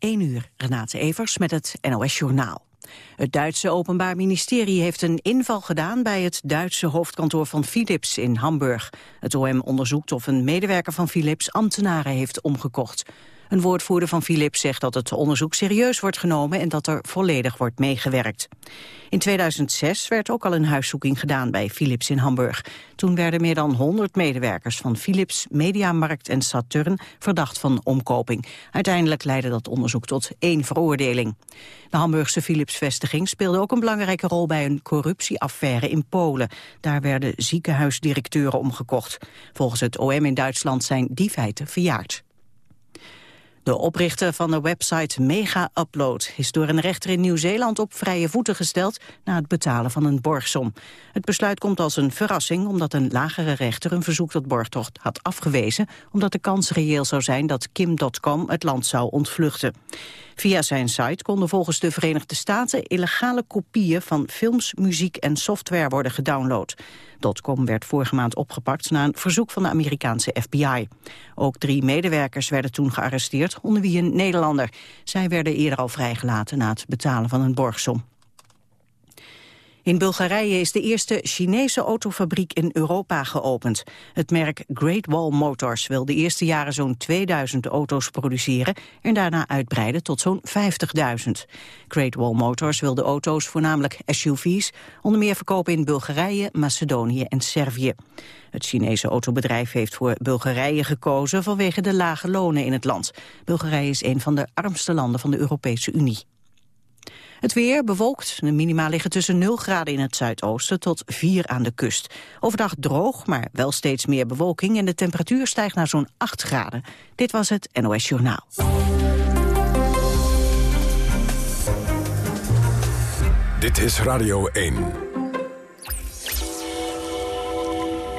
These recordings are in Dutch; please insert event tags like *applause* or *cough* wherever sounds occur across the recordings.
1 uur, Renate Evers met het NOS Journaal. Het Duitse Openbaar Ministerie heeft een inval gedaan bij het Duitse hoofdkantoor van Philips in Hamburg. Het OM onderzoekt of een medewerker van Philips ambtenaren heeft omgekocht. Een woordvoerder van Philips zegt dat het onderzoek serieus wordt genomen en dat er volledig wordt meegewerkt. In 2006 werd ook al een huiszoeking gedaan bij Philips in Hamburg. Toen werden meer dan 100 medewerkers van Philips, Mediamarkt en Saturn verdacht van omkoping. Uiteindelijk leidde dat onderzoek tot één veroordeling. De Hamburgse Philips-vestiging speelde ook een belangrijke rol bij een corruptieaffaire in Polen. Daar werden ziekenhuisdirecteuren omgekocht. Volgens het OM in Duitsland zijn die feiten verjaard. De oprichter van de website Mega Upload is door een rechter in Nieuw-Zeeland op vrije voeten gesteld na het betalen van een borgsom. Het besluit komt als een verrassing omdat een lagere rechter een verzoek tot borgtocht had afgewezen omdat de kans reëel zou zijn dat Kim.com het land zou ontvluchten. Via zijn site konden volgens de Verenigde Staten illegale kopieën van films, muziek en software worden gedownload. Dotcom werd vorige maand opgepakt na een verzoek van de Amerikaanse FBI. Ook drie medewerkers werden toen gearresteerd, onder wie een Nederlander. Zij werden eerder al vrijgelaten na het betalen van een borgsom. In Bulgarije is de eerste Chinese autofabriek in Europa geopend. Het merk Great Wall Motors wil de eerste jaren zo'n 2000 auto's produceren... en daarna uitbreiden tot zo'n 50.000. Great Wall Motors wil de auto's, voornamelijk SUV's... onder meer verkopen in Bulgarije, Macedonië en Servië. Het Chinese autobedrijf heeft voor Bulgarije gekozen... vanwege de lage lonen in het land. Bulgarije is een van de armste landen van de Europese Unie. Het weer bewolkt. De minima liggen tussen 0 graden in het zuidoosten tot 4 aan de kust. Overdag droog, maar wel steeds meer bewolking... en de temperatuur stijgt naar zo'n 8 graden. Dit was het NOS Journaal. Dit is Radio 1.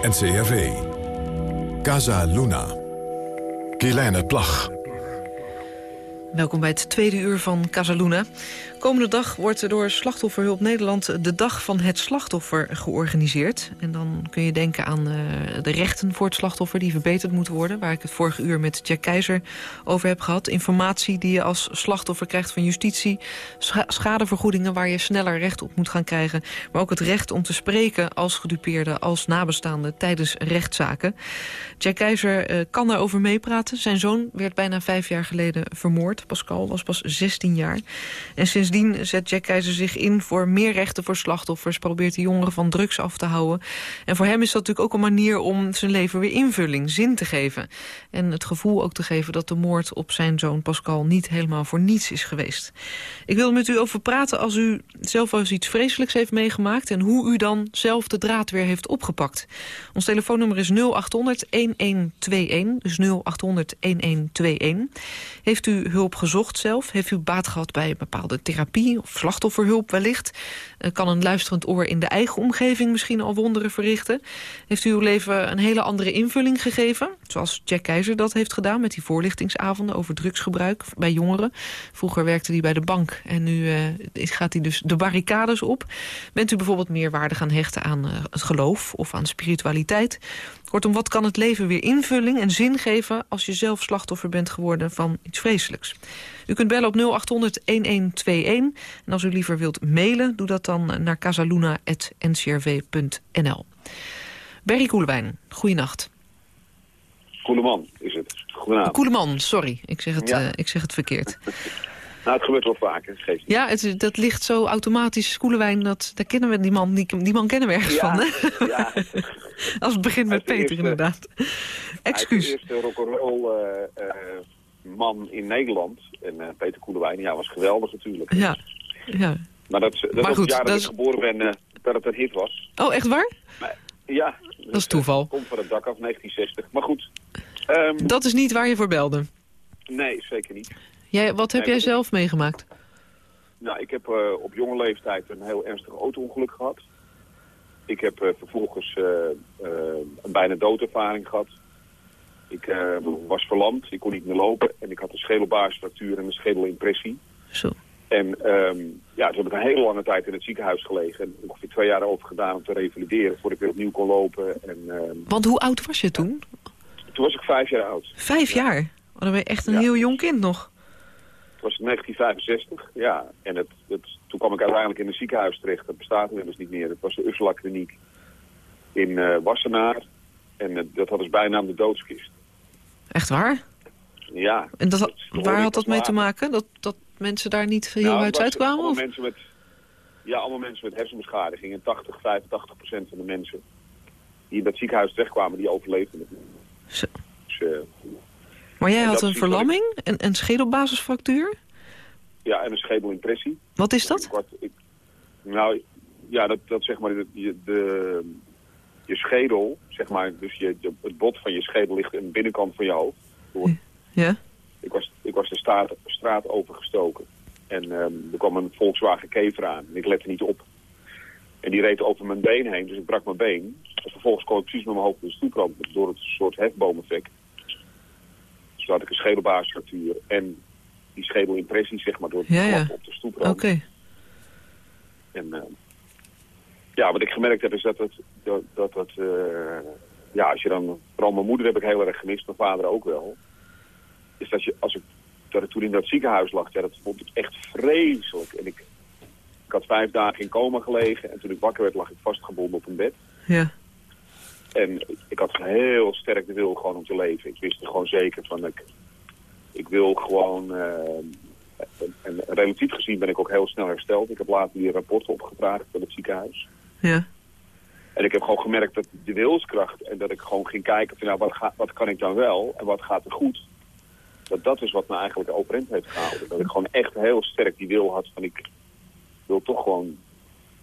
NCRV. Casa Luna. Kielijne Plag. Welkom bij het tweede uur van Casaluna. Komende dag wordt door Slachtofferhulp Nederland... de Dag van het Slachtoffer georganiseerd. En dan kun je denken aan uh, de rechten voor het slachtoffer... die verbeterd moeten worden, waar ik het vorige uur met Jack Keizer over heb gehad. Informatie die je als slachtoffer krijgt van justitie. Scha schadevergoedingen waar je sneller recht op moet gaan krijgen. Maar ook het recht om te spreken als gedupeerde, als nabestaande... tijdens rechtszaken. Jack Keizer uh, kan daarover meepraten. Zijn zoon werd bijna vijf jaar geleden vermoord. Pascal was pas 16 jaar. En sinds Sindsdien zet Jack Keizer zich in voor meer rechten voor slachtoffers... probeert de jongeren van drugs af te houden. En voor hem is dat natuurlijk ook een manier om zijn leven weer invulling, zin te geven. En het gevoel ook te geven dat de moord op zijn zoon Pascal... niet helemaal voor niets is geweest. Ik wil met u over praten als u zelf wel eens iets vreselijks heeft meegemaakt... en hoe u dan zelf de draad weer heeft opgepakt. Ons telefoonnummer is 0800-1121, dus 0800-1121. Heeft u hulp gezocht zelf? Heeft u baat gehad bij een bepaalde therapie? of slachtofferhulp wellicht? Uh, kan een luisterend oor in de eigen omgeving misschien al wonderen verrichten? Heeft u uw leven een hele andere invulling gegeven? Zoals Jack Keizer dat heeft gedaan met die voorlichtingsavonden over drugsgebruik bij jongeren. Vroeger werkte hij bij de bank en nu uh, gaat hij dus de barricades op. Bent u bijvoorbeeld meer waarde gaan hechten aan uh, het geloof of aan spiritualiteit? Kortom, wat kan het leven weer invulling en zin geven... als je zelf slachtoffer bent geworden van iets vreselijks? U kunt bellen op 0800-1121. En als u liever wilt mailen, doe dat dan naar casaluna.ncrv.nl. Berry Koelewijn, goeienacht. Koeleman is het. Goedenavond. Koeleman, sorry. Ik zeg het, ja. uh, ik zeg het verkeerd. *laughs* Nou, het gebeurt wel vaker. Geeft. Ja, het, dat ligt zo automatisch. Koelewijn, dat, daar kennen we die man, die, die man kennen we ergens ja, van. Hè? Ja. *laughs* Als het begint met Peter, eerste, inderdaad. Excuus. Hij is de eerste rock'n'roll uh, uh, man in Nederland. En uh, Peter Koelewijn, ja, was geweldig natuurlijk. Ja. ja. Maar dat, dat maar was goed, het jaar dat, dat ik geboren ben, dat het een hit was. Oh, echt waar? Maar, ja. Dat is toeval. Komt van het dak af, 1960. Maar goed. Um, dat is niet waar je voor belde? Nee, zeker niet. Jij, wat heb jij zelf meegemaakt? Nou, ik heb uh, op jonge leeftijd een heel ernstig auto-ongeluk gehad. Ik heb uh, vervolgens uh, een bijna doodervaring gehad. Ik was verlamd, ik kon niet meer lopen en ik had een schedelbaarsfractuur en een schedelimpressie. Zo. En um, ja, toen heb ik een hele lange tijd in het ziekenhuis gelegen. En ongeveer twee jaar over gedaan om te revalideren voordat ik weer opnieuw kon lopen. En, um, Want hoe oud was je toen? Toen was ik vijf jaar oud. Vijf ja. jaar? Oh, dan ben je echt een ja. heel jong kind nog. Was 1965, ja. En het, het, toen kwam ik uiteindelijk in een ziekenhuis terecht. Dat bestaat inmiddels niet meer. Het was de Ursula Kliniek in uh, Wassenaar. En uh, dat hadden ze bijnaam de doodskist. Echt waar? Ja. En dat, dat waar had dat mee te maken? Dat, dat mensen daar niet heel nou, uit uitkwamen? Allemaal of? mensen met, ja, allemaal mensen met hersenbeschadiging. En 80, 85 procent van de mensen die in dat ziekenhuis terechtkwamen, die overleefden het niet. Zo. Dus, uh, maar jij had een verlamming, een, een schedelbasisfractuur. ja, en een schedelimpressie. Wat is dat? Ik, ik, nou, ja, dat, dat zeg maar, de, de, de- je schedel, zeg maar, dus je, het bot van je schedel ligt aan de binnenkant van je hoofd. Door- Ja? Ik was, ik was de straat, straat overgestoken. En ehm, er kwam een Volkswagen Kever aan. En ik lette niet op. En die reed over mijn been heen, dus ik brak mijn been. En vervolgens kwam ik precies met mijn hoofd op de stoeprand door het soort hefboomeffect. Dus had ik een schedelbasisfractuur en die schedelimpressie, zeg maar, door het Ja, op de stoeprand. Oké. En eh, ja, wat ik gemerkt heb is dat het, dat, dat, eh, ja, als je dan, vooral mijn moeder heb ik heel erg gemist, mijn vader ook wel. Is dat je, als ik, dat ik toen in dat ziekenhuis lag, ja, dat vond ik echt vreselijk. En ik, ik had vijf dagen in coma gelegen en toen ik wakker werd lag ik vastgebonden op een bed. Ja. En ik had heel sterk de wil gewoon om te leven. Ik wist er gewoon zeker van, ik, ik wil gewoon... eh, en, en relatief gezien ben ik ook heel snel hersteld. Ik heb later die rapporten opgevraagd van het ziekenhuis. Ja. En ik heb gewoon gemerkt dat de wilskracht en dat ik gewoon ging kijken van nou, wat, ga, wat kan ik dan wel en wat gaat er goed. Dat dat is wat me eigenlijk overeind heeft gehouden. Dat ik gewoon echt heel sterk die wil had van ik wil toch gewoon,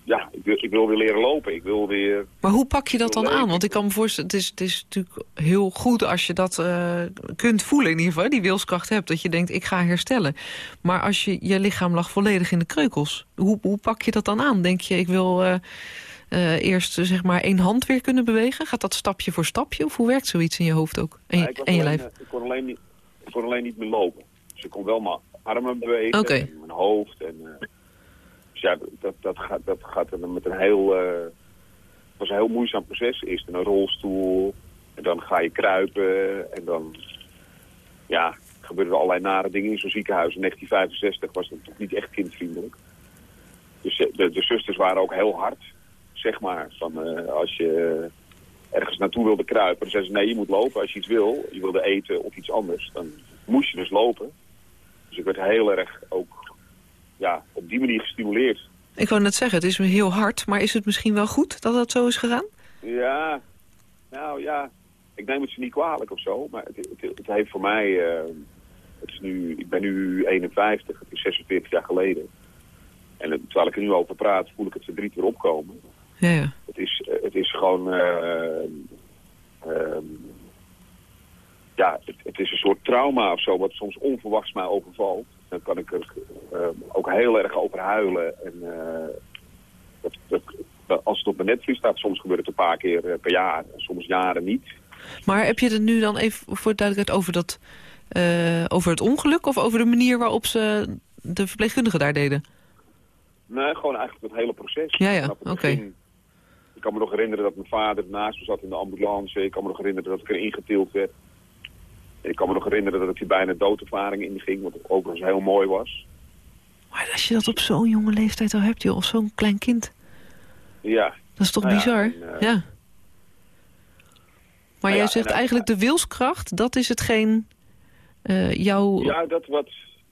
ja, ik wil, ik wil weer leren lopen. Ik wil weer, Maar hoe pak je dat dan aan? Want ik kan me voorstellen, het is, het is natuurlijk heel goed als je dat eh, kunt voelen in ieder geval. Die wilskracht hebt, dat je denkt, ik ga herstellen. Maar als je, je lichaam lag volledig in de kreukels. Hoe, hoe pak je dat dan aan? Denk je, ik wil eh, eh, eerst zeg maar één hand weer kunnen bewegen? Gaat dat stapje voor stapje? Of hoe werkt zoiets in je hoofd ook? En Ja, ik, en je lijf? ik, kon alleen niet, ik kon alleen niet meer lopen. Dus ik kon wel mijn armen bewegen en mijn hoofd. En, dus ja, dat, dat, gaat, dat gaat met een heel... eh, was een heel moeizaam proces. Eerst een rolstoel en dan ga je kruipen en dan... Ja, gebeurden er allerlei nare dingen in zo'n ziekenhuis. In 1965 was het toch niet echt kindvriendelijk. Dus eh, de, de zusters waren ook heel hard, zeg maar. Van, eh, als je ergens naartoe wilde kruipen, dan zeiden ze nee, je moet lopen. Als je iets wil, je wilde eten of iets anders, dan moest je dus lopen. Dus ik werd heel erg ook ja, op die manier gestimuleerd. Ik wou net zeggen, het is heel hard. Maar is het misschien wel goed dat dat zo is gegaan? Ja, nou ja, ik neem het ze niet kwalijk of zo, maar het, het, het heeft voor mij, eh, het is nu, ik ben nu 51, het is 46 jaar geleden. En terwijl ik er nu over praat, voel ik het verdriet weer opkomen. Ja, ja. Het is, eh, het is gewoon, eh, ehm, ja, het, het is een soort trauma of zo, wat soms onverwachts mij overvalt. Dan kan ik er eh, ook heel erg over huilen. En eh, dat, dat, dat- als het op mijn netvlies staat, soms gebeurt het een paar keer eh, per jaar, soms jaren niet. Maar heb je het nu dan even voor de duidelijkheid over, dat, over het ongeluk... of over de manier waarop ze de verpleegkundigen daar deden? Nee, gewoon eigenlijk het hele proces. Ja, ja, oké. Ik kan me nog herinneren dat mijn vader naast me zat in de ambulance. Ik kan me nog herinneren dat ik erin getild werd. En ik kan me nog herinneren dat ik die bijna doodervaring inging, wat overigens heel mooi was. Maar als je dat op zo'n jonge leeftijd al hebt, joh, of zo'n klein kind... Ja, dat is toch Nou ja, bizar? en, eh, ja. Maar ja, jij zegt hij- eigenlijk de wilskracht, dat is hetgeen eh jou... ja dat wat...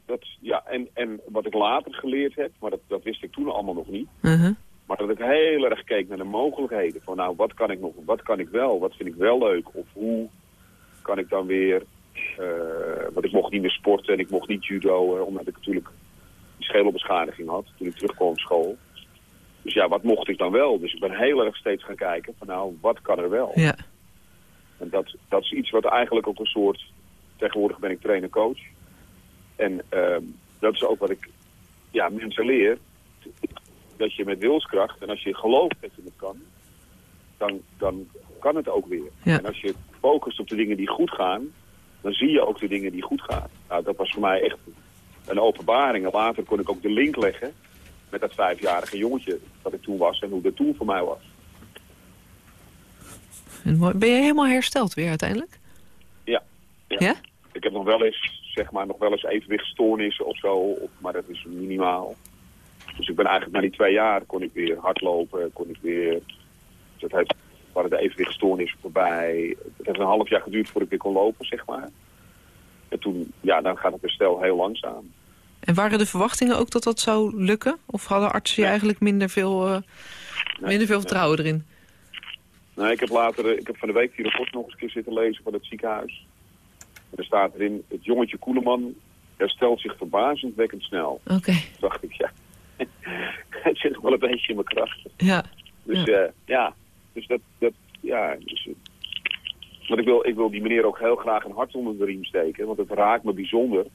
Dat, ja, en, en wat ik later geleerd heb, maar dat, dat wist ik toen allemaal nog niet. Uh-huh. Maar dat ik heel erg keek naar de mogelijkheden. Van nou, wat kan ik nog, wat kan ik wel, wat vind ik wel leuk? Of hoe kan ik dan weer... eh, want ik mocht niet meer sporten en ik mocht niet judo, eh, omdat ik natuurlijk die schedelbeschadiging had toen ik terugkwam op school. Dus ja, wat mocht ik dan wel? Dus ik ben heel erg steeds gaan kijken van nou, wat kan er wel? Ja. En dat, dat is iets wat eigenlijk ook een soort... Tegenwoordig ben ik trainer-coach. En ehm, dat is ook wat ik ja, mensen leer. Dat je met wilskracht, en als je gelooft dat je het kan... dan, dan kan het ook weer. Ja. En als je focust op de dingen die goed gaan... dan zie je ook de dingen die goed gaan. Nou, dat was voor mij echt een openbaring. En later kon ik ook de link leggen met dat vijfjarige jongetje dat ik toen was... en hoe dat toen voor mij was. Ben je helemaal hersteld weer uiteindelijk? Ja. Ja? Ik heb nog wel eens zeg maar nog wel eens evenwichtstoornissen of zo, maar dat is minimaal. Dus ik ben eigenlijk na die twee jaar kon ik weer hardlopen, kon ik weer... Dus dat heeft, waren de evenwichtstoornissen voorbij. Het heeft een half jaar geduurd voordat ik weer kon lopen, zeg maar. En toen, ja, dan gaat het herstel heel langzaam. En waren de verwachtingen ook dat dat zou lukken? Of hadden artsen je eigenlijk minder veel, uh, minder veel vertrouwen erin? Nee, ik heb later, ik heb van de week die rapport nog eens een keer zitten lezen van het ziekenhuis. En er staat erin, het jongetje Koeleman herstelt zich verbazendwekkend snel. Oké. Okay. dacht ik, ja, *laughs* het zit wel een beetje in mijn kracht. Ja. Dus ja, uh, ja. Dus dat, dat ja, dus, uh, want ik wil, ik wil die meneer ook heel graag een hart onder de riem steken, want het raakt me bijzonder.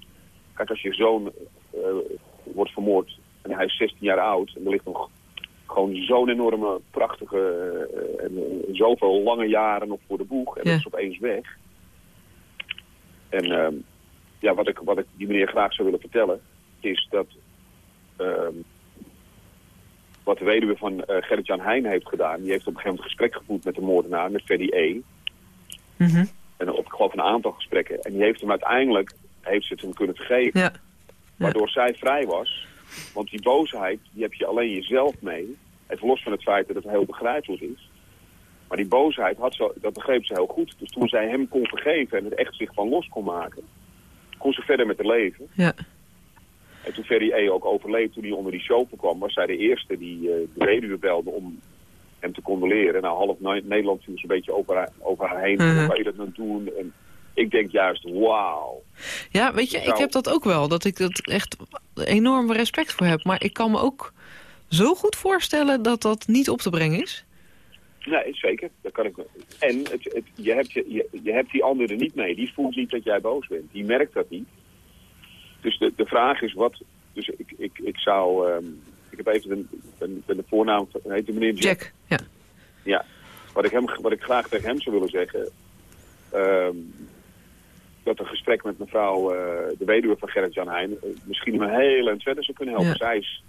Kijk, als je zoon uh, wordt vermoord en hij is 16 jaar oud en er ligt nog gewoon zo'n enorme, prachtige uh, en zoveel lange jaren nog voor de boeg en ja. dat is opeens weg. En uh, ja, wat ik, wat ik die meneer graag zou willen vertellen is dat uh, wat de weduwe van uh, Gerrit-Jan Heijn heeft gedaan, die heeft op een gegeven moment een gesprek gevoerd met de moordenaar, met Freddy E. Mm -hmm. En op, ik geloof een aantal gesprekken. En die heeft hem uiteindelijk, heeft ze het hem kunnen vergeven. Ja. Waardoor zij vrij was. Want die boosheid, die heb je alleen jezelf mee. Even los van het feit dat het heel begrijpelijk is. Maar die boosheid, had ze, dat begreep ze heel goed. Dus toen zij hem kon vergeven en het echt zich van los kon maken... kon ze verder met het leven. Ja. En toen Ferry E. ook overleed, toen hij onder die show kwam... was zij de eerste die uh, de weduwe belde om hem te condoleren. Nou, half Nederland viel ze een beetje over haar, over haar heen. Mhm. Uh -huh. Kan je dat nou doen? En ik denk juist, wauw. Ja, weet je, ik heb dat ook wel. Dat ik dat echt enorm respect voor heb. Maar ik kan me ook zo goed voorstellen dat dat niet op te brengen is. Nee, zeker. Dat kan ik. En het, het, je, hebt, je, je hebt die andere niet mee. Die voelt niet dat jij boos bent. Die merkt dat niet. Dus de, de vraag is wat... Dus ik, ik, ik zou... Um, ik heb even de, de, de voornaam... Heet de meneer Jack? Jack, ja. Ja. Wat ik, hem, wat ik graag tegen hem zou willen zeggen... Um, dat een gesprek met mevrouw, uh, de weduwe van Gerrit-Jan Heijn... Uh, misschien een heel eind verder zou kunnen helpen. Ja. Zij is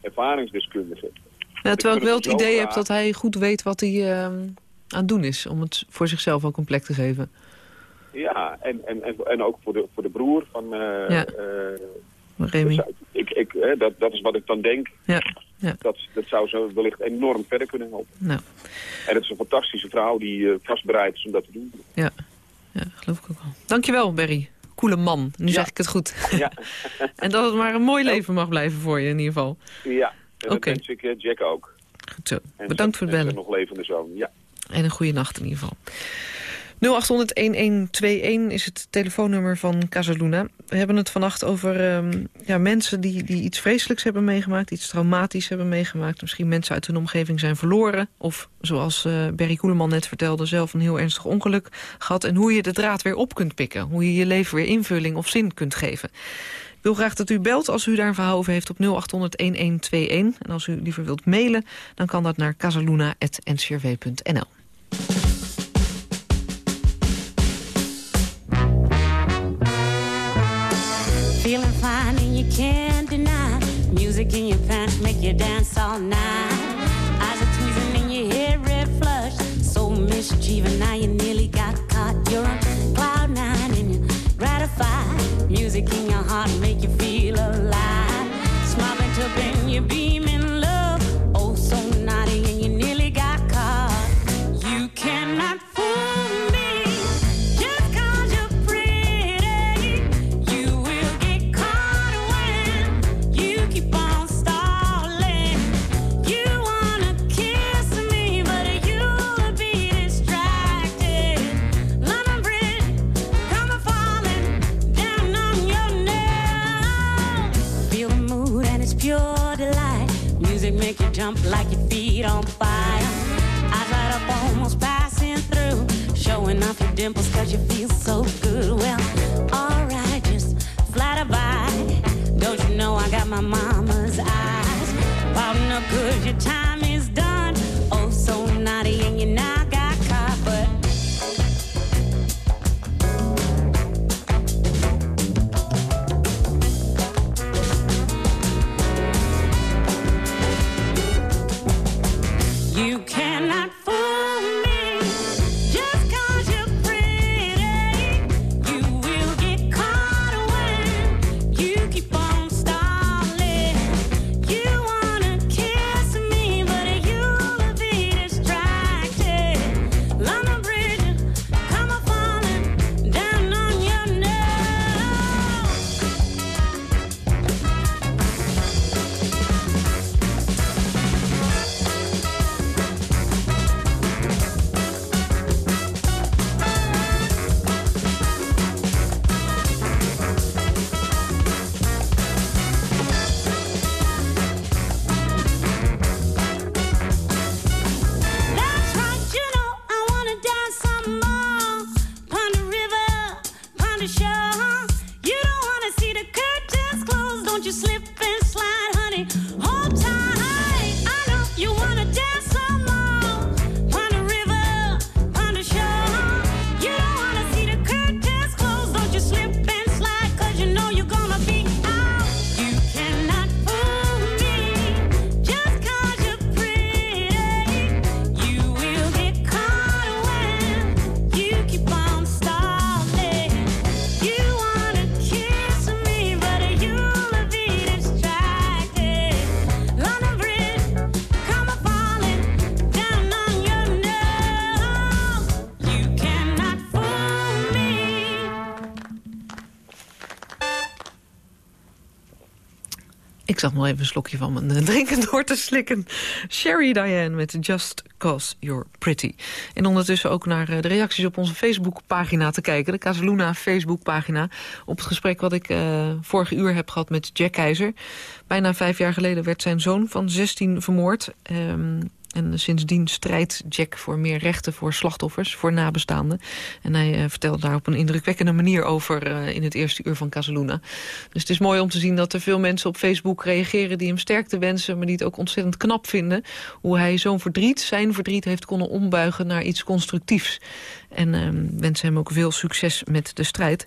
ervaringsdeskundige. Ja, terwijl ik wel het idee heb dat hij goed weet wat hij uh, aan het doen is... om het voor zichzelf ook een plek te geven. Ja, en, en, en, en ook voor de, voor de broer van... Uh, ja. Remy. Dat, ik, ik, hè, dat, dat is wat ik dan denk. Ja. Ja. Dat, dat zou ze wellicht enorm verder kunnen helpen. Nou. En het is een fantastische vrouw die uh, vastbereid is om dat te doen. Ja, ja geloof ik ook wel. Dankjewel, Berry. Coole man. Nu ja. zeg ik het goed. Ja. *laughs* en dat het maar een mooi leven mag blijven voor je in ieder geval. Ja, en dat okay. wens ik Jack ook. Goed zo. En Bedankt voor het bellen. En nog levende zoon, ja. En een goede nacht in ieder geval. 0800-1121 is het telefoonnummer van Casaluna. We hebben het vannacht over um, ja, mensen die, die iets vreselijks hebben meegemaakt... iets traumatisch hebben meegemaakt. Misschien mensen uit hun omgeving zijn verloren. Of zoals uh, Berry Koeleman net vertelde... zelf een heel ernstig ongeluk gehad. En hoe je de draad weer op kunt pikken. Hoe je je leven weer invulling of zin kunt geven. Ik wil graag dat u belt als u daar een verhaal over heeft op 0800-1121. En als u liever wilt mailen, dan kan dat naar casaluna.ncrv.nl. jump like your feet on fire. Eyes light up, almost passing through. Showing off your dimples cause you feel Ik zat nog even een slokje van mijn eh, *laughs* drinken door te slikken. Sherry Diane met Just Cause You're Pretty. En ondertussen ook naar eh, de reacties op onze Facebookpagina te kijken. De Casaluna Facebookpagina. Op het gesprek wat ik uh, vorige uur heb gehad met Jack Keizer. Bijna vijf jaar geleden werd zijn zoon van 16 vermoord. Um, en sindsdien strijdt Jack voor meer rechten voor slachtoffers, voor nabestaanden. En hij uh, vertelde daar op een indrukwekkende manier over uh, in het eerste uur van Casaluna. Dus het is mooi om te zien dat er veel mensen op Facebook reageren die hem sterkte wensen, maar die het ook ontzettend knap vinden. Hoe hij zo'n verdriet, zijn verdriet, heeft konnen ombuigen naar iets constructiefs. En uh, wensen hem ook veel succes met de strijd.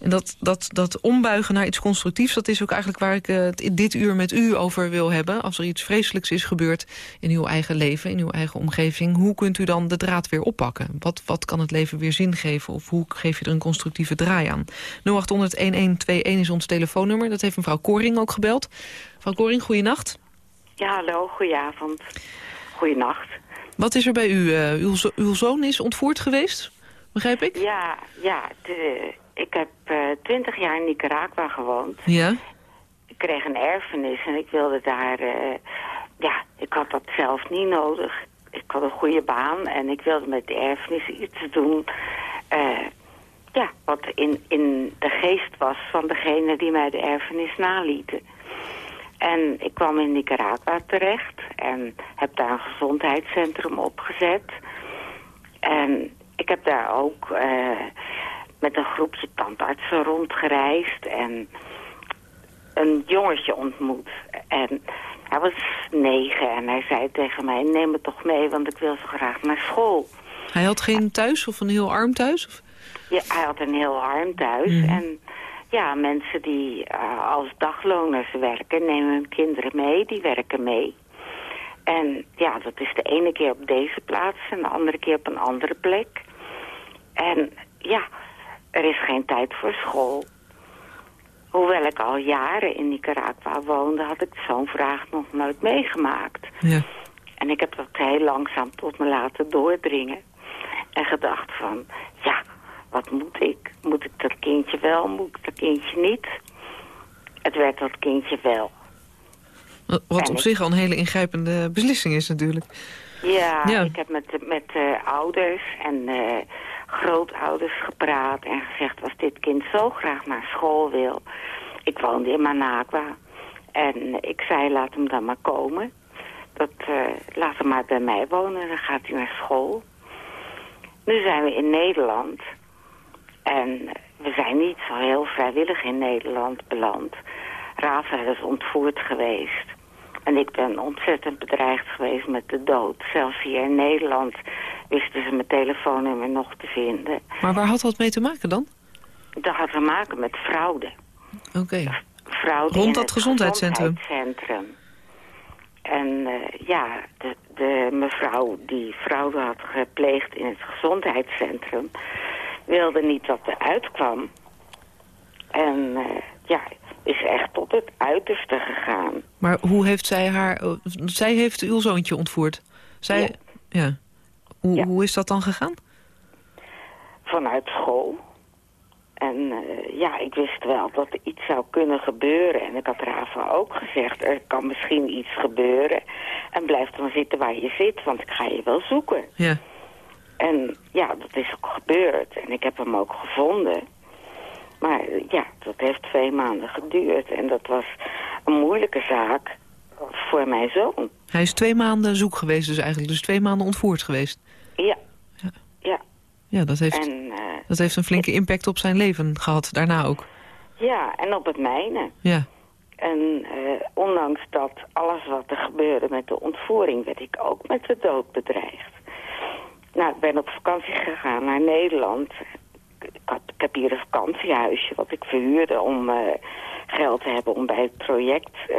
En dat, dat, dat ombuigen naar iets constructiefs... dat is ook eigenlijk waar ik uh, dit uur met u over wil hebben. Als er iets vreselijks is gebeurd in uw eigen leven, in uw eigen omgeving... hoe kunt u dan de draad weer oppakken? Wat, wat kan het leven weer zin geven? Of hoe geef je er een constructieve draai aan? 0800-1121 is ons telefoonnummer. Dat heeft mevrouw Koring ook gebeld. Mevrouw Koring, goeienacht. Ja, hallo, goedenavond. Goeienacht. Wat is er bij u? Uh, uw, zo uw, zoon is ontvoerd geweest, begrijp ik? Ja, ja de, ik heb uh, twintig jaar in Nicaragua gewoond. Ja? Ik kreeg een erfenis en ik wilde daar... Uh, ja, ik had dat zelf niet nodig. Ik had een goede baan en ik wilde met de erfenis iets doen... ja, wat in, in de geest was van degene die mij de erfenis nalieten. En ik kwam in Nicaragua terecht en heb daar een gezondheidscentrum opgezet. En ik heb daar ook uh, met een groepje tandartsen rondgereisd en een jongetje ontmoet. En hij was negen en hij zei tegen mij, neem me toch mee, want ik wil zo graag naar school. Hij had geen thuis of een heel arm thuis? Of? Ja, hij had een heel arm thuis mm. en ja, mensen die uh, als dagloners werken, nemen hun kinderen mee, die werken mee. En ja, dat is de ene keer op deze plaats en de andere keer op een andere plek. En ja, er is geen tijd voor school. Al jaren in Nicaragua woonde, had ik zo'n vraag nog nooit meegemaakt. Ja. En ik heb dat heel langzaam tot me laten doordringen. En gedacht van, ja, wat moet ik? Moet ik dat kindje wel, moet ik dat kindje niet? Het werd dat kindje wel. Wat en op ik... zich al een hele ingrijpende beslissing is natuurlijk. Ja, ja. ik heb met, met uh, ouders en uh, grootouders gepraat en gezegd... als dit kind zo graag naar school wil... Ik woonde in Managua en ik zei laat hem dan maar komen. Dat, uh, laat hem maar bij mij wonen, dan gaat hij naar school. Nu zijn we in Nederland... En we zijn niet zo heel vrijwillig in Nederland beland. Rafael is ontvoerd geweest. En ik ben ontzettend bedreigd geweest met de dood. Zelfs hier in Nederland wisten ze mijn telefoonnummer nog te vinden. Maar waar had dat mee te maken dan? Dat had te maken met fraude. Oké. Okay. Rond dat gezondheidscentrum? gezondheidscentrum. En uh, ja, de, de mevrouw die fraude had gepleegd in het gezondheidscentrum wilde niet dat er uitkwam. En uh, ja, is echt tot het uiterste gegaan. Maar hoe heeft zij haar... Uh, zij heeft uw zoontje ontvoerd? Zij, ja. ja. Hoe, ja. hoe is dat dan gegaan? Vanuit school. En uh, ja, ik wist wel dat er iets zou kunnen gebeuren. En ik had Rafa ook gezegd, er kan misschien iets gebeuren. En blijf dan zitten waar je zit, want ik ga je wel zoeken. Ja. En ja, dat is ook gebeurd. En ik heb hem ook gevonden. Maar ja, dat heeft twee maanden geduurd. En dat was een moeilijke zaak voor mijn zoon. Hij is twee maanden zoek geweest dus eigenlijk. Dus twee maanden ontvoerd geweest. Ja. Ja, ja. ja dat, heeft, en, dat heeft een flinke impact op zijn leven gehad. Daarna ook. Ja, en op het mijne. Ja. En uh, ondanks dat alles wat er gebeurde met de ontvoering... werd ik ook met de dood bedreigd. Nou, ik ben op vakantie gegaan naar Nederland. Ik, had, ik heb hier een vakantiehuisje wat ik verhuurde om uh, geld te hebben om bij het project uh,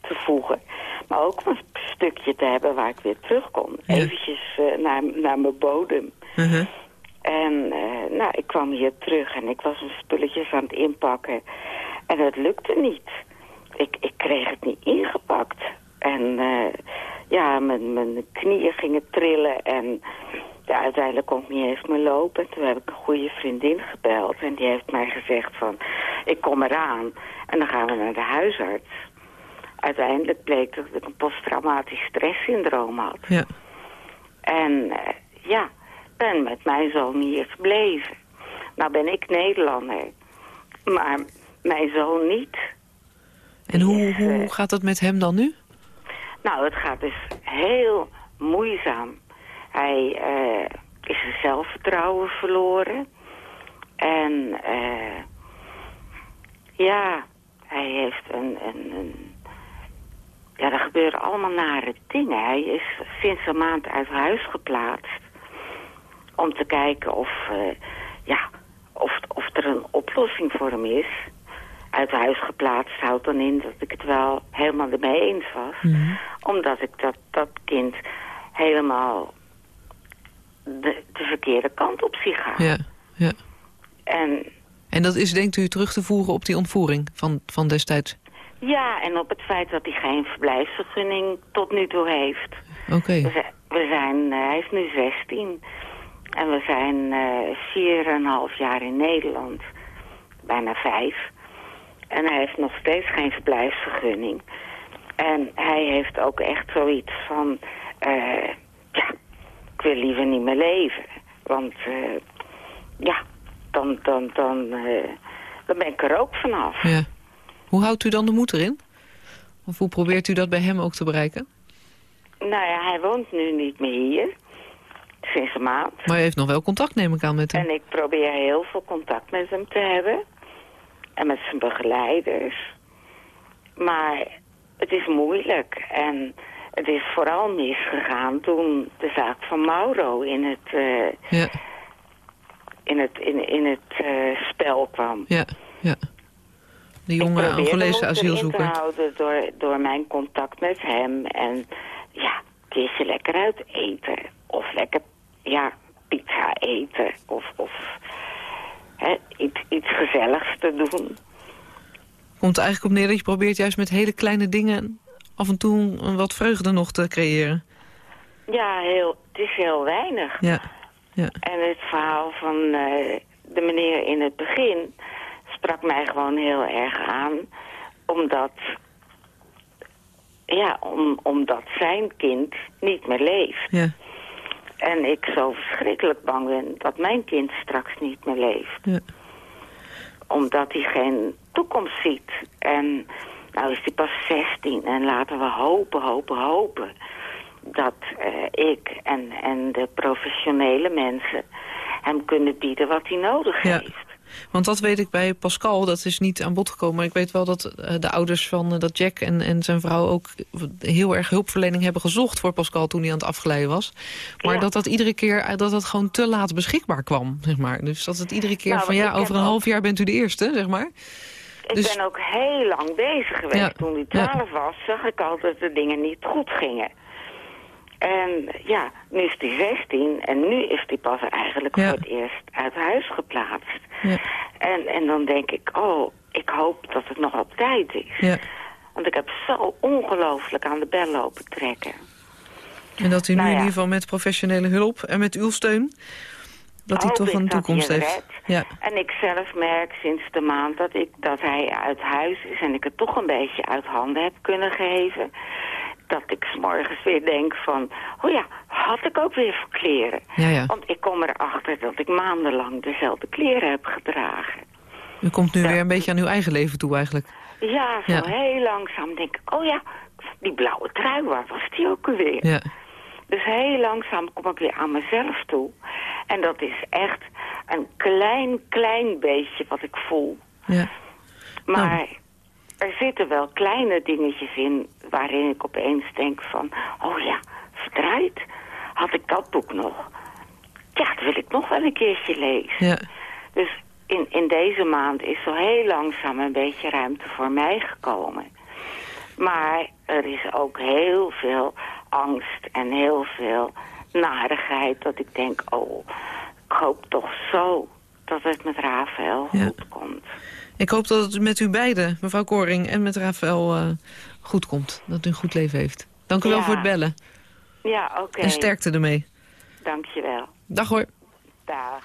te voegen. Maar ook een stukje te hebben waar ik weer terug kon. Ja. Eventjes uh, naar, naar mijn bodem. Uh -huh. En nou, ik kwam hier terug en ik was een spulletjes aan het inpakken. En het lukte niet. Ik, ik kreeg het niet ingepakt. En ja, mijn, mijn knieën gingen trillen en ja, uiteindelijk kon ik niet eens meer lopen. En toen heb ik een goede vriendin gebeld en die heeft mij gezegd van, ik kom eraan en dan gaan we naar de huisarts. uiteindelijk bleek dat ik een posttraumatisch stresssyndroom had. Ja. En eh, ja, ben met mijn zoon hier gebleven. Nou ben ik Nederlander, maar mijn zoon niet. En hoe, hoe eh. gaat het met hem dan nu? Nou, het gaat dus heel moeizaam. Hij eh, is zijn zelfvertrouwen verloren. En eh, ja, hij heeft een, een, een... Ja, er gebeuren allemaal nare dingen. Hij is sinds een maand uit huis geplaatst. Om te kijken of, eh, ja, of, of er een oplossing voor hem is. Uit huis geplaatst houdt dan in dat ik het wel helemaal ermee eens was. Omdat ik dat, dat kind helemaal de, de verkeerde kant op zie gaan. Ja, ja. En En dat is, denkt u, terug te voeren op die ontvoering van, van destijds? ja, en op het feit dat hij geen verblijfsvergunning tot nu toe heeft. Oké. We zijn, we zijn eh, hij is nu 16 en we zijn eh, vier en een half jaar in Nederland. Bijna vijf. En hij heeft nog steeds geen verblijfsvergunning. En hij heeft ook echt zoiets van... eh, ja, ik wil liever niet meer leven. Want eh, ja, dan, dan, dan, dan ben ik er ook vanaf. Ja. Hoe houdt u dan de moed erin? Of hoe probeert u dat bij hem ook te bereiken? Nou ja, hij woont nu niet meer hier. Sinds een maand. Maar u heeft nog wel contact, neem ik aan, met hem. En ik probeer heel veel contact met hem te hebben. En met zijn begeleiders. Maar het is moeilijk. En het is vooral misgegaan toen de zaak van Mauro in het, eh, Ja, in het, in, in het eh, spel kwam. ja, ja. De jonge ik Angolese asielzoeker. te houden door, door mijn contact met hem. En ja, een keertje lekker uit eten. Of lekker, ja, pizza eten. Of, of hè, iets, iets gezelligs te doen. Komt er eigenlijk op neer dat je probeert juist met hele kleine dingen... af en toe een wat vreugde nog te creëren. Ja, heel, het is heel weinig. Ja, ja, En het verhaal van eh, de meneer in het begin sprak mij gewoon heel erg aan. Omdat, ja, om, omdat zijn kind niet meer leeft. ja, En ik zo verschrikkelijk bang ben dat mijn kind straks niet meer leeft. ja. Omdat hij geen toekomst ziet. En nou is hij pas 16 en laten we hopen, hopen, hopen... dat eh, ik en, en de professionele mensen hem kunnen bieden wat hij nodig Ja. heeft. Want dat weet ik bij Pascal, dat is niet aan bod gekomen. Maar ik weet wel dat eh, de ouders van eh, dat Jack en, en zijn vrouw ook heel erg hulpverlening hebben gezocht voor Pascal toen hij aan het afgeleiden was. Maar Ja. dat dat iedere keer eh, dat dat gewoon te laat beschikbaar kwam, zeg maar. Dus dat het iedere keer Nou, van ja, over een ook- half jaar bent u de eerste, zeg maar. Ik Dus- ben ook heel lang bezig geweest. Ja. Toen hij Ja. 12 was, zag ik al dat de dingen niet goed gingen. En ja, nu is hij 16 en nu is hij pas eigenlijk Ja. voor het eerst uit huis geplaatst. Ja. En, en dan denk ik, oh, ik hoop dat het nog op tijd is. Ja. Want ik heb zo ongelooflijk aan de bel lopen trekken. En dat u nu Nou in ieder geval met professionele hulp en met uw steun... dat hij toch een hij toekomst heeft. Ja. En ik zelf merk sinds de maand dat, ik, dat hij uit huis is... en ik het toch een beetje uit handen heb kunnen geven... dat ik 's morgens weer denk van... oh ja, had ik ook weer voor kleren? Ja, ja. Want ik kom erachter dat ik maandenlang dezelfde kleren heb gedragen. U komt nu weer een beetje aan uw eigen leven toe eigenlijk. Ja, zo Ja. heel langzaam denk ik... oh ja, die blauwe trui, waar was die ook alweer? Ja. Dus heel langzaam kom ik weer aan mezelf toe. En dat is echt een klein, klein beetje wat ik voel. Ja. Maar Nou. Er zitten wel kleine dingetjes in waarin ik opeens denk van... oh ja, verdraaid, had ik dat boek nog? Ja, dat wil ik nog wel een keertje lezen. Ja. Dus in, in deze maand is zo heel langzaam een beetje ruimte voor mij gekomen. Maar er is ook heel veel angst en heel veel narigheid dat ik denk... oh, ik hoop toch zo dat het met Rafael Ja. goed komt. Ik hoop dat het met u beiden, mevrouw Koring en met Rafael, eh, goed komt. Dat u een goed leven heeft. Dank u wel voor het bellen. Ja, oké. En sterkte ermee. Dankjewel. Dag hoor. Dag.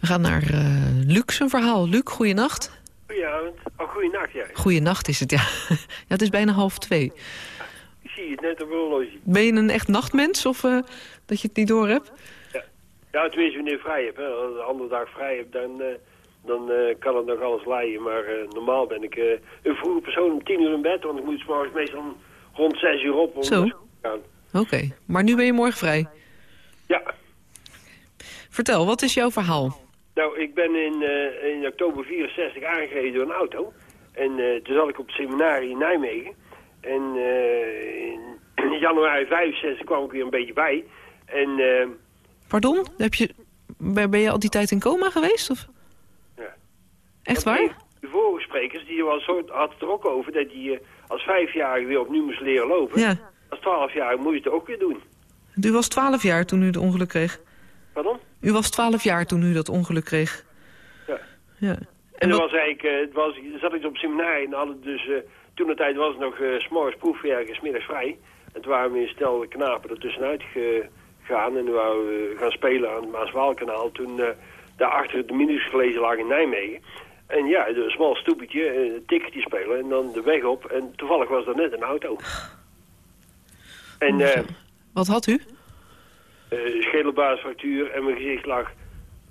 We gaan naar eh Luc zijn verhaal. Luc, goeienacht. Goedenavond. Och, goeienacht, ja. Goeienacht is het, ja. *laughs* ja. Het is bijna half twee. Ik zie het net op een horloge. Ben je een echt nachtmens of uh, dat je het niet door hebt? Ja, ja tenminste wanneer je vrij hebt. Hè. Als ik een andere dag vrij heb, dan, uh, dan uh, kan het nog alles leiden. Maar normaal ben ik een vroege persoon om tien uur in bed. Want ik moet morgens meestal rond zes uur op om Zo. te gaan. Oké, okay. maar nu ben je morgen vrij? Ja. Vertel, wat is jouw verhaal? Nou, ik ben in, in oktober 64 aangereden door een auto. En toen zat ik op het seminarie in Nijmegen. En *clears throat* in januari 65 kwam ik weer een beetje bij. En, Pardon? Heb je, ben je al die tijd in coma geweest? Of? Echt waar? De vorige sprekers die was had het er ook over dat je als vijfjarige weer opnieuw moest leren lopen. Ja. Als twaalfjarige moet je het ook weer doen. U was twaalf jaar toen u het ongeluk kreeg? Pardon? U was twaalf jaar toen u dat ongeluk kreeg. Ja. ja. En, dat was eigenlijk, uh, het was, zat ik op seminarie en hadden dus, uh, toen de tijd was het nog uh, s'morgens proefwerk en smiddags vrij. En toen waren we een stel knapen er tussenuit gegaan en toen waren we gaan spelen aan het Maaswaalkanaal. Toen daar achter de minus gelezen lag in Nijmegen. En ja, een smal stoepetje, een ticketje spelen en dan de weg op. En toevallig was er net een auto. En, Wat had u? Uh, schedelbasisfractuur en mijn gezicht lag...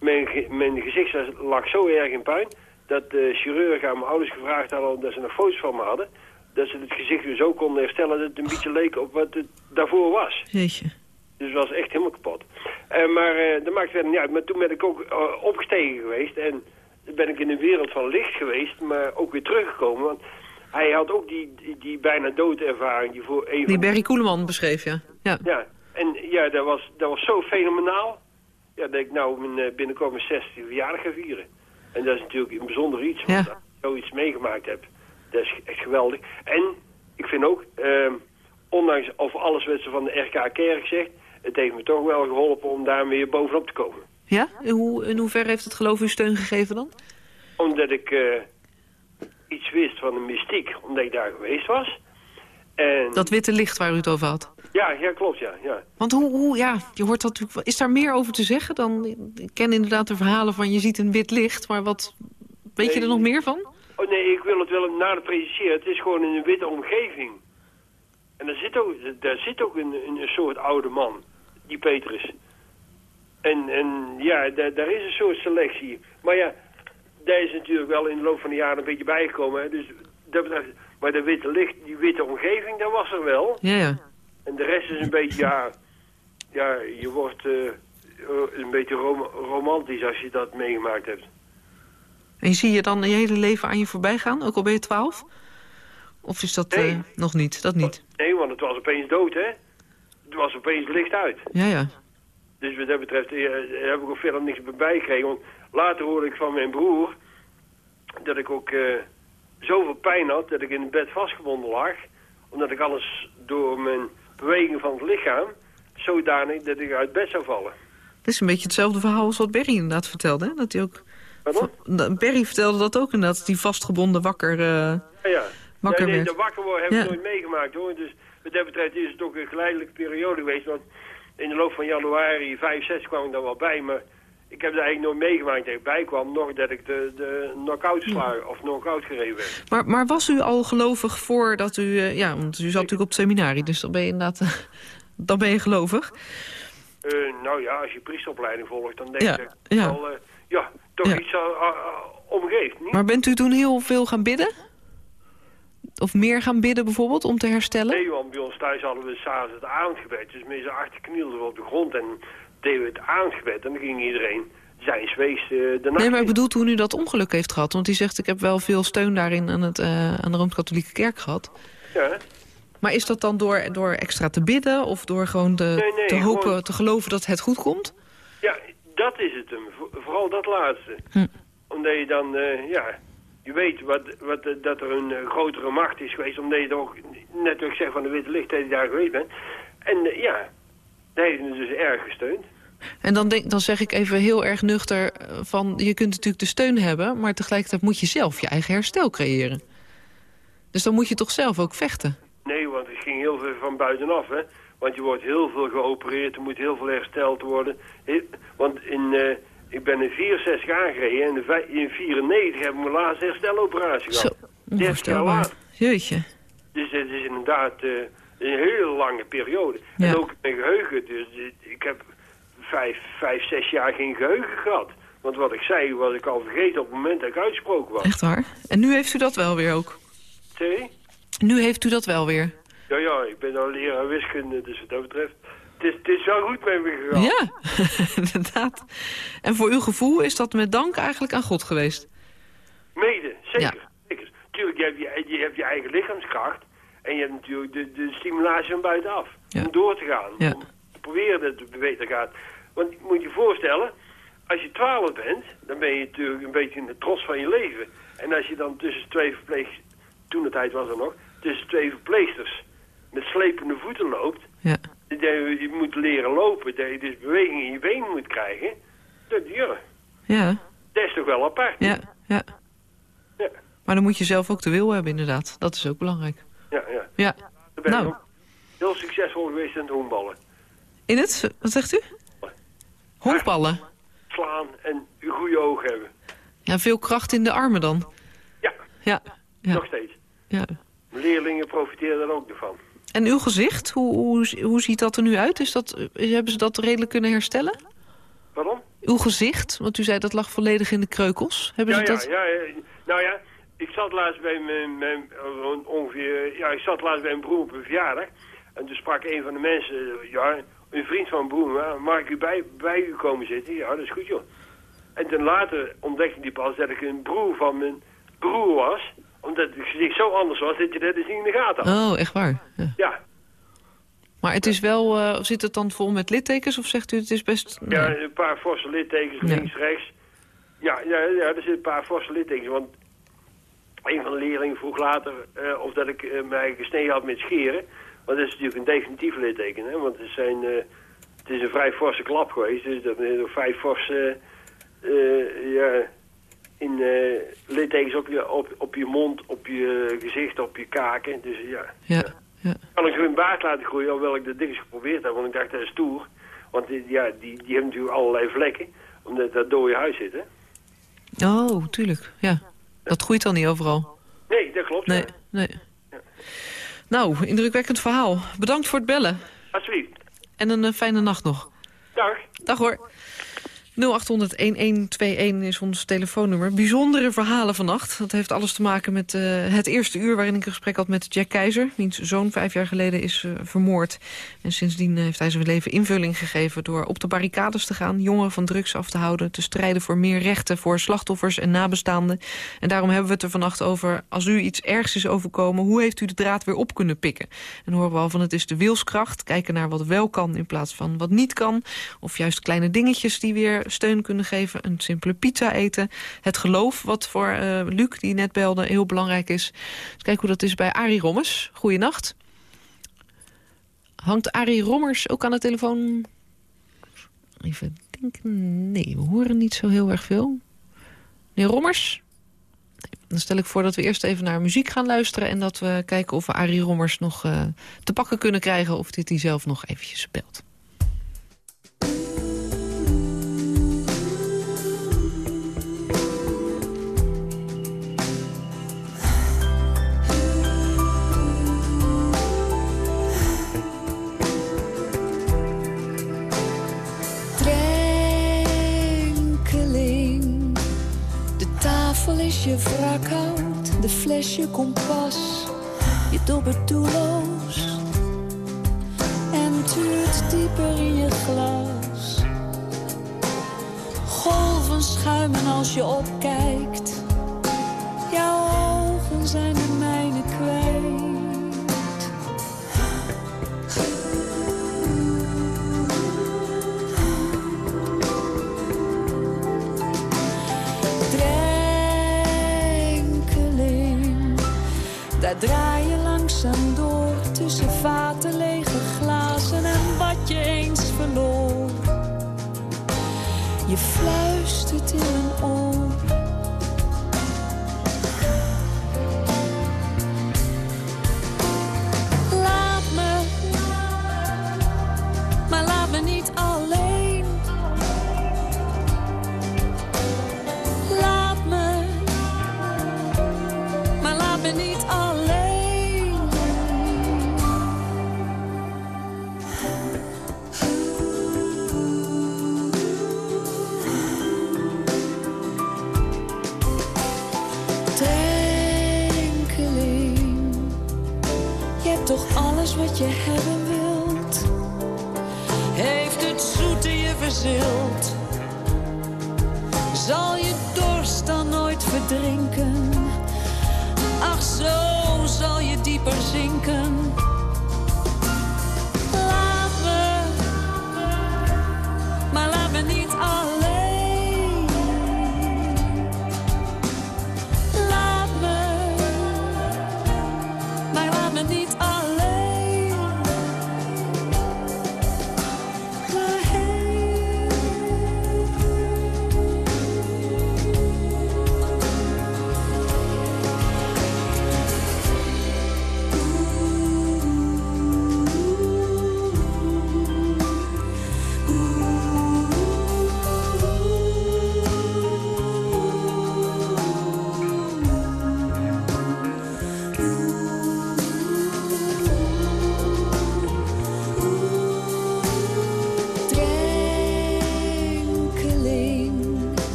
Mijn, ge mijn gezicht lag zo erg in puin... dat de chirurg aan mijn ouders gevraagd hadden... dat ze nog foto's van me hadden... dat ze het gezicht weer zo konden herstellen... dat het een beetje leek op wat het daarvoor was. Jeetje. Dus het was echt helemaal kapot. Uh, maar uh, dat maakt verder niet uit. Maar toen ben ik ook opgestegen geweest... en ben ik in een wereld van licht geweest... maar ook weer teruggekomen... Want hij had ook die, die, die bijna doodervaring... Die, voor een die Berry Koeleman beschreef, ja. Ja, ja. En ja, dat was, dat was zo fenomenaal. Ja, dat ik nou mijn, binnenkort mijn 60 verjaardag ga vieren. En dat is natuurlijk een bijzonder iets. Ja. Want ik zoiets meegemaakt heb. Dat is echt geweldig. En ik vind ook, eh, ondanks of alles wat ze van de RK Kerk zegt... het heeft me toch wel geholpen om daar weer bovenop te komen. Ja? In, hoe, in hoeverre heeft het geloof u steun gegeven dan? Omdat ik uh, iets wist van de mystiek, omdat ik daar geweest was. En... Dat witte licht waar u het over had? Ja, ja klopt, ja. ja. Want hoe, hoe, ja, je hoort dat natuurlijk... Is daar meer over te zeggen dan... Ik ken inderdaad de verhalen van je ziet een wit licht, maar wat... Weet nee, je er nog meer van? Oh nee, ik wil het wel nader preciseren. Het is gewoon in een witte omgeving. En daar zit ook, daar zit ook een, een soort oude man, die Petrus. En, en ja, daar, is een soort selectie. Maar ja, daar is natuurlijk wel in de loop van de jaren een beetje bijgekomen. Hè. Dus dat betreft, maar de witte licht, die witte omgeving, dat was er wel. Ja, ja. En de rest is een beetje, ja, ja je wordt uh, een beetje rom romantisch als je dat meegemaakt hebt. En zie je dan je hele leven aan je voorbij gaan, ook al ben je twaalf? Of is dat nee. uh, nog niet? Dat niet? Nee, want het was opeens dood, hè? Het was opeens licht uit. Ja, ja. Dus wat dat betreft uh, heb ik ook verder niks bij gekregen. Want later hoorde ik van mijn broer dat ik ook zoveel pijn had dat ik in het bed vastgebonden lag. Omdat ik alles door mijn beweging van het lichaam zodanig dat ik uit bed zou vallen. Het is een beetje hetzelfde verhaal als wat Berry inderdaad vertelde. Hè? Dat hij ook... Pardon? Berry vertelde dat ook inderdaad, dat hij vastgebonden wakker, uh, ja, ja. wakker ja, nee, werd. De wakker worden heb ik ja. nooit meegemaakt hoor. Dus wat dat betreft is het ook een geleidelijke periode geweest. Want in de loop van januari 65 kwam ik daar wel bij. Maar ik heb er eigenlijk nooit meegemaakt dat ik bij kwam. Nog dat ik de, de knock-out of knock-out gereden werd. Maar, maar was u al gelovig voordat u... Uh, ja, want u zat natuurlijk op het seminarie. Dus dan ben je inderdaad... Uh, *laughs* dan ben je gelovig. Uh, nou ja, als je priesteropleiding volgt, dan denk ja, ik ja. wel, ja, toch iets omgeeft. Niet? Maar bent u toen heel veel gaan bidden? Of meer gaan bidden bijvoorbeeld, om te herstellen? Nee, want bij ons thuis hadden we s'avonds het avondgebed. Dus mensen achterknielden we op de grond en deden we het avondgebed. En dan ging iedereen zijn zwees uh, de nacht Nee, maar ik bedoel toen u dat ongeluk heeft gehad. Want u zegt, ik heb wel veel steun daarin aan, het, uh, aan de Rooms-Katholieke Kerk gehad. Ja, Maar is dat dan door, door extra te bidden? Of door gewoon de, Nee, nee, te hopen, gewoon- te geloven dat het goed komt? ja, dat is het hem. Vo- Vooral dat laatste. Hm. Omdat je dan, eh, ja, je weet wat, wat, dat er een eh, grotere macht is geweest. Omdat je toch, net wat ik zeg van de witte licht, dat je daar geweest bent. En eh, ja, dat heeft me dus erg gesteund. En dan, denk, dan zeg ik even heel erg nuchter eh, van... je kunt natuurlijk de steun hebben... maar tegelijkertijd moet je zelf je eigen herstel creëren. Dus dan moet je toch zelf ook vechten. Nee, want het ging heel veel van buitenaf, hè. Want je wordt heel veel geopereerd, er moet heel veel hersteld worden. Want in, ik ben in 64 aangereden en in vij- in 94 heb ik mijn laatste hersteloperatie Zo, gehad. Onvoorstelbaar. later. Jeetje. Dus het is inderdaad eh, een hele lange periode. Ja. En ook mijn geheugen. Dus eh, ik heb vijf, vijf, zes jaar geen geheugen gehad. Want wat ik zei, was ik al vergeten op het moment dat ik uitgesproken was. Echt waar? En nu heeft u dat wel weer ook? Sorry? Nu heeft u dat wel weer? Ja, ja, ik ben al leraar wiskunde, dus wat dat betreft... Het is, het is wel goed met me gegaan. Ja, *laughs* inderdaad. En voor uw gevoel is dat met dank eigenlijk aan God geweest? Mede, zeker. Ja. zeker. Tuurlijk, je hebt je, je hebt je eigen lichaamskracht. En je hebt natuurlijk de, de stimulatie van buitenaf. Ja. Om door te gaan. Ja. Om te proberen dat het beter gaat. Want je moet je voorstellen, als je 12 bent, dan ben je natuurlijk een beetje in de trots van je leven. En als je dan tussen twee verpleegsters, toen de tijd was er nog, tussen twee verpleegsters met slepende voeten loopt, Ja. Je, je moet leren lopen, dat je dus beweging in je been moet krijgen, dat, ja, Ja, dat is toch wel apart. ja, ja. Ja, Maar dan moet je zelf ook de wil hebben, inderdaad. Dat is ook belangrijk. ja. ja. Ja. Dan ben ik Nou. ook heel succesvol geweest in het honkballen. In het, wat zegt u? Honkballen. Slaan en een goede oog hebben. Ja, veel kracht in de armen dan. Ja, Ja, ja, nog steeds. ja. Leerlingen profiteren er ook van. En uw gezicht, hoe, hoe, hoe ziet dat er nu uit? Is dat, eh, hebben ze dat redelijk kunnen herstellen? Waarom? Uw gezicht, want u zei dat lag volledig in de kreukels. Hebben Ja, ze dat? ja, ja. Nou ja, ik zat laatst bij mijn, mijn ongeveer, ja, ik zat laatst bij mijn broer op een verjaardag. En toen sprak een van de mensen, ja, een vriend van mijn broer, "Ja, mag ik u bij, bij u komen zitten? Ja, dat is goed joh. En toen later ontdekte hij pas dat ik een broer van mijn broer was. Omdat het gezicht zo anders was dat je dat dus niet in de gaten had. Oh, echt waar. Ja. Ja, Maar het is wel, eh, zit het dan vol met littekens of zegt u het is best... Ja, een paar forse littekens, Ja. links, rechts. Ja, ja, ja, er zitten een paar forse littekens. Want een van de leerlingen vroeg later eh, of dat ik eh, mij gesneden had met scheren. Want dat is natuurlijk een definitief litteken. Hè? Want het, zijn, het is een vrij forse klap geweest. Dus dat er vijf forse ja, in, eh, littekens op je, op, op je mond, op je gezicht, op je kaken. Dus ja, Ja, ja. kan ik hun baard laten groeien, hoewel ik dat dikwijls geprobeerd heb. Want ik dacht, dat is stoer. Want ja, die, die hebben natuurlijk allerlei vlekken. Omdat dat door je huis zit, hè? Oh, tuurlijk. Ja. Dat groeit dan niet overal. Nee, dat klopt. Nee, ja. nee. Nou, indrukwekkend verhaal. Bedankt voor het bellen. Alsjeblieft. En een eh, fijne nacht nog. Dag. Dag hoor. 0800-1121 is ons telefoonnummer. Bijzondere verhalen vannacht. Dat heeft alles te maken met eh, het eerste uur waarin ik een gesprek had met Jack Keizer. Wiens zoon vijf jaar geleden is eh, vermoord. En sindsdien eh, heeft hij zijn leven invulling gegeven... door op de barricades te gaan, jongeren van drugs af te houden... te strijden voor meer rechten voor slachtoffers en nabestaanden. En daarom hebben we het er vannacht over... als u iets ergs is overkomen, hoe heeft u de draad weer op kunnen pikken? En horen we al van het is de wilskracht. Kijken naar wat wel kan in plaats van wat niet kan. Of juist kleine dingetjes die weer steun kunnen geven. Een simpele pizza eten. Het geloof, wat voor eh, Luc, die net belde, heel belangrijk is. Dus kijk hoe dat is bij Arie Rommers. Goeienacht. Hangt Arie Rommers ook aan de telefoon? Even denken. Nee, we horen niet zo heel erg veel. Meneer Rommers? Dan stel ik voor dat we eerst even naar muziek gaan luisteren... en dat we kijken of we Arie Rommers nog eh, te pakken kunnen krijgen... of dit hij zelf nog eventjes belt. Je wrakhout, de fles je kompas, je dobbert doelloos en tuurt dieper in je glas. Golven schuimen als je opkijkt, jouw ogen zijn Daar draai je langzaam door tussen vaten, lege glazen en wat je eens verloor. Je fluistert in wat je hebben wilt? Heeft het zoete je verzild? Zal je dorst dan nooit verdrinken? Ach, zo zal je dieper zinken.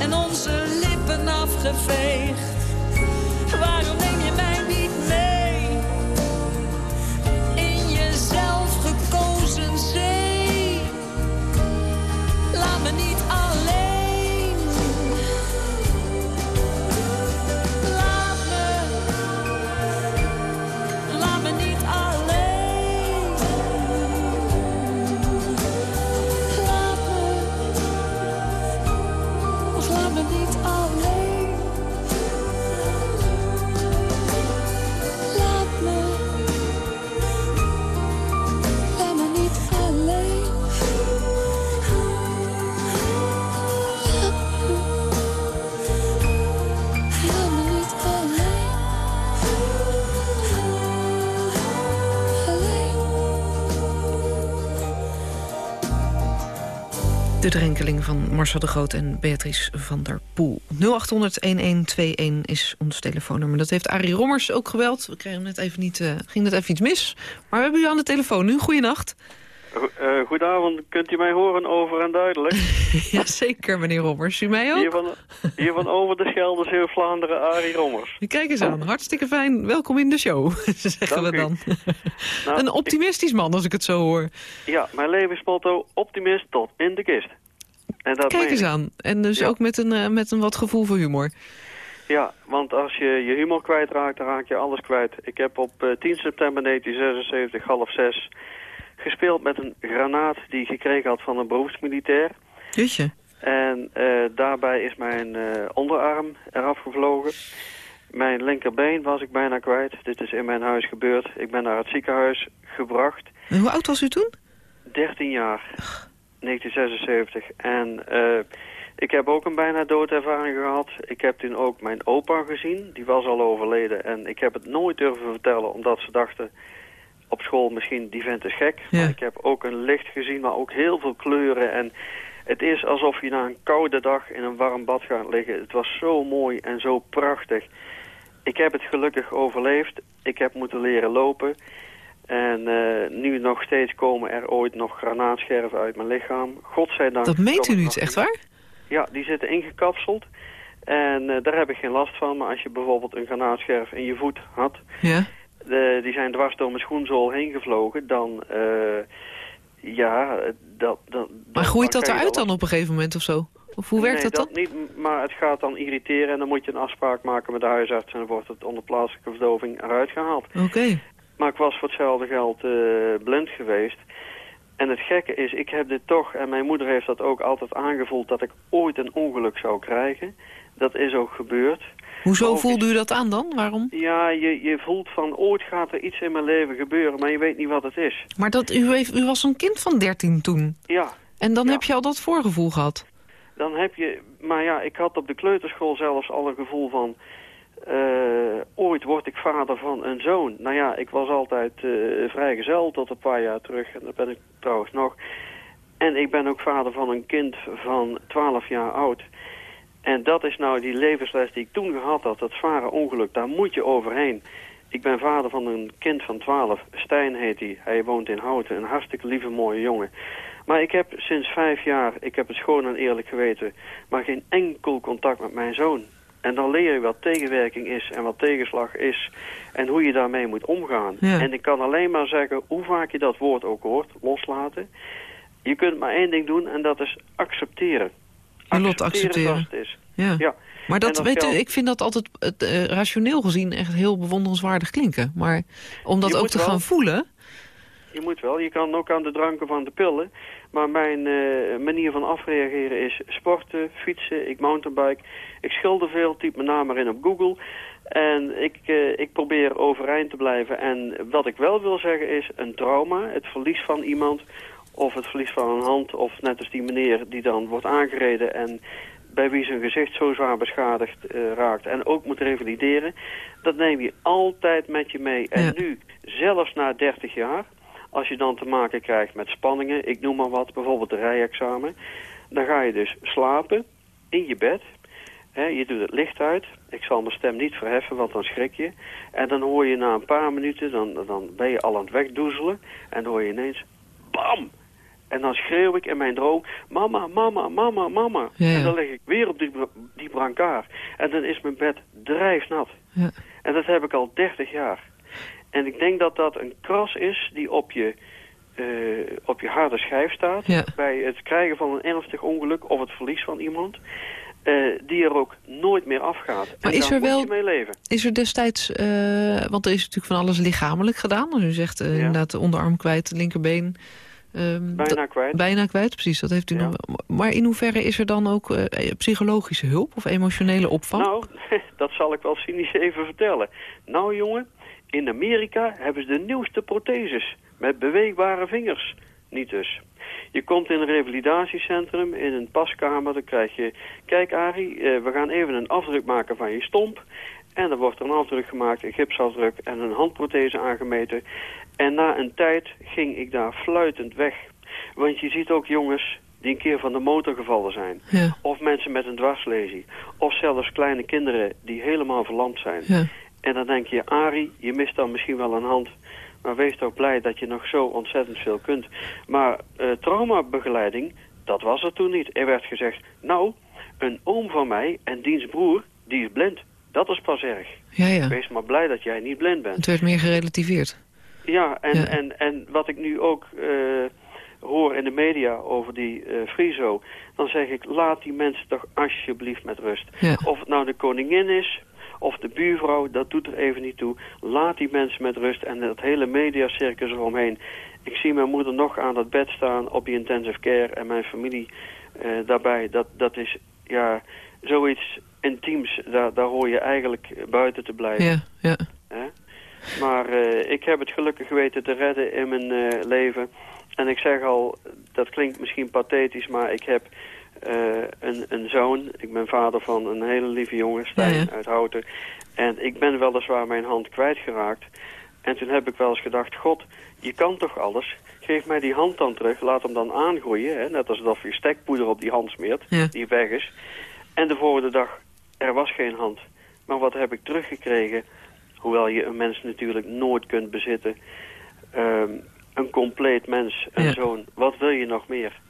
En onze lippen afgeveegd. Drenkeling van Marcel de Groot en Beatrice van der Poel. 0800-1121 is ons telefoonnummer. Dat heeft Arie Rommers ook gebeld. We kregen net even niet, eh, ging net even iets mis. Maar we hebben u aan de telefoon nu. Goeienacht. Uh, goedenavond, kunt u mij horen over en duidelijk? *laughs* Jazeker, meneer Rommers. U mij ook? Hier van, hier van over de Schelde, Zeeuw-Vlaanderen, Arie Rommers. Kijk eens aan, hartstikke fijn. Welkom in de show, *laughs* zeggen Dank we dan. Nou, Een optimistisch man, als ik het zo hoor. Ja, mijn levensmotto, optimist tot in de kist. En dat Kijk eens aan. En dus Ja. ook met een, eh, met een wat gevoel voor humor. Ja, want als je je humor kwijtraakt, dan raak je alles kwijt. Ik heb op eh, 10 september 1976, half zes, gespeeld met een granaat die ik gekregen had van een beroepsmilitair. Jutje. En eh, daarbij is mijn eh, onderarm eraf gevlogen. Mijn linkerbeen was ik bijna kwijt. Dit is in mijn huis gebeurd. Ik ben naar het ziekenhuis gebracht. En hoe oud was u toen? 13 jaar. 1976. En eh, ik heb ook een bijna doodervaring gehad. Ik heb toen ook mijn opa gezien. Die was al overleden. En ik heb het nooit durven vertellen, omdat ze dachten op school misschien die vent is gek. Ja. Maar ik heb ook een licht gezien, maar ook heel veel kleuren. En het is alsof je na een koude dag in een warm bad gaat liggen. Het was zo mooi en zo prachtig. Ik heb het gelukkig overleefd. Ik heb moeten leren lopen. En eh, nu nog steeds komen er ooit nog granaatscherven uit mijn lichaam. Godzijdank. Dat meent u nog echt waar? Ja, die zitten ingekapseld. En eh, daar heb ik geen last van. Maar als je bijvoorbeeld een granaatscherf in je voet had... Ja. De- die zijn dwars door mijn schoenzool heen gevlogen... dan, eh, ja, dat... dat Maar groeit dat eruit dan op een gegeven moment of zo? Of hoe werkt nee, dat dan? niet, maar het gaat dan irriteren en dan moet je een afspraak maken met de huisarts... en dan wordt het onder plaatselijke verdoving eruit gehaald. Oké. Maar ik was voor hetzelfde geld eh, blind geweest. En het gekke is, ik heb dit toch, en mijn moeder heeft dat ook altijd aangevoeld... dat ik ooit een ongeluk zou krijgen. Dat is ook gebeurd. Hoezo Ook voelde u dat aan dan? Waarom? Ja, je, je voelt van ooit gaat er iets in mijn leven gebeuren, maar je weet niet wat het is. Maar dat, u, heeft, u was een kind van 13 toen. Ja, En dan Ja. heb je al dat voorgevoel gehad. dan heb je... Maar ja, ik had op de kleuterschool zelfs al een gevoel van... eh, ooit word ik vader van een zoon. Nou ja, ik was altijd eh vrijgezel tot een paar jaar terug. En dat ben ik trouwens nog. En ik ben ook vader van een kind van 12 jaar oud. En dat is nou die levensles die ik toen gehad had, dat zware ongeluk, daar moet je overheen. Ik ben vader van een kind van 12, Stijn heet hij. Hij woont in Houten, een hartstikke lieve mooie jongen. Maar ik heb sinds vijf jaar, ik heb het schoon en eerlijk geweten, maar geen enkel contact met mijn zoon. En dan leer je wat tegenwerking is en wat tegenslag is en hoe je daarmee moet omgaan. Ja. En ik kan alleen maar zeggen, hoe vaak je dat woord ook hoort, loslaten. Je kunt maar één ding doen en dat is accepteren. Je lot accepteren. is. Ja. Ja. Maar dat, weet u, ik vind dat altijd het, eh, rationeel gezien echt heel bewonderenswaardig klinken. Maar om dat Je ook te wel- gaan voelen... Je moet wel. Je kan ook aan de dranken van de pillen. Maar mijn eh, manier van afreageren is sporten, fietsen, ik mountainbike. Ik schilder veel, typ mijn naam maar in op Google. En ik, eh, ik probeer overeind te blijven. En wat ik wel wil zeggen is een trauma, het verlies van iemand... of het verlies van een hand, of net als die meneer die dan wordt aangereden... en bij wie zijn gezicht zo zwaar beschadigd eh, raakt en ook moet revalideren... dat neem je altijd met je mee. En Ja. nu, zelfs na 30 jaar... Als je dan te maken krijgt met spanningen, ik noem maar wat, bijvoorbeeld de rijexamen, dan ga je dus slapen in je bed. Je doet het licht uit. Ik zal mijn stem niet verheffen, want dan schrik je. En dan hoor je na een paar minuten, dan, dan ben je al aan het wegdoezelen. En dan hoor je ineens, bam! En dan schreeuw ik in mijn droom, mama, mama, mama, mama. Ja, ja. En dan lig ik weer op die, die brancard. En dan is mijn bed drijfnat. Ja. En dat heb ik al 30 jaar. En ik denk dat dat een kras is die op je, eh, op je harde schijf staat. Bij het krijgen van een ernstig ongeluk of het verlies van iemand. eh, die er ook nooit meer afgaat. Maar en is er wel- mee leven. Is er destijds, eh, want er is natuurlijk van alles lichamelijk gedaan. Dus u zegt inderdaad de onderarm kwijt, de linkerbeen. Ehm, Bijna kwijt. bijna kwijt, precies. Dat heeft u Ja. nog. Maar in hoeverre is er dan ook eh, psychologische hulp of emotionele opvang? Nou, *laughs* dat zal ik wel cynisch even vertellen. Nou jongen, in Amerika hebben ze de nieuwste protheses met beweegbare vingers. Niet dus. Je komt in een revalidatiecentrum, in een paskamer, dan krijg je... Kijk Arie, eh, we gaan even een afdruk maken van je stomp. En dan wordt er een afdruk gemaakt, een gipsafdruk en een handprothese aangemeten. En na een tijd ging ik daar fluitend weg. Want je ziet ook jongens die een keer van de motor gevallen zijn. Ja, Of mensen met een dwarslesie. Of zelfs kleine kinderen die helemaal verlamd zijn. ja. En dan denk je, Arie, je mist dan misschien wel een hand. Maar wees toch blij dat je nog zo ontzettend veel kunt. Maar eh, traumabegeleiding, dat was er toen niet. Er werd gezegd, nou, een oom van mij en diens broer, die is blind. Dat is pas erg. ja, ja. Wees maar blij dat jij niet blind bent. Het werd meer gerelativeerd. Ja, en, Ja. En, en wat ik nu ook eh, hoor in de media over die eh Friso... dan zeg ik, laat die mensen toch alsjeblieft met rust. Ja. Of het nou de koningin is of de buurvrouw, dat doet er even niet toe. Laat die mensen met rust en dat hele mediacircus eromheen. Ik zie mijn moeder nog aan dat bed staan op die intensive care... en mijn familie eh, daarbij. Dat, dat is, ja, zoiets intiems. Daar, daar hoor je eigenlijk buiten te blijven. Ja, ja. Maar eh, ik heb het gelukkig weten te redden in mijn eh, leven. En ik zeg al, dat klinkt misschien pathetisch, maar ik heb eh, een, een zoon. Ik ben vader van een hele lieve jongen, Stijn Ja, ja. uit Houten. En ik ben weliswaar mijn hand kwijtgeraakt. En toen heb ik wel eens gedacht, god, je kan toch alles? Geef mij die hand dan terug, laat hem dan aangroeien. Hè? Net alsof je stekpoeder op die hand smeert, Ja. die weg is. En de volgende dag, er was geen hand. Maar wat heb ik teruggekregen? Hoewel je een mens natuurlijk nooit kunt bezitten. Ehm, een compleet mens, een Ja. zoon. Wat wil je nog meer?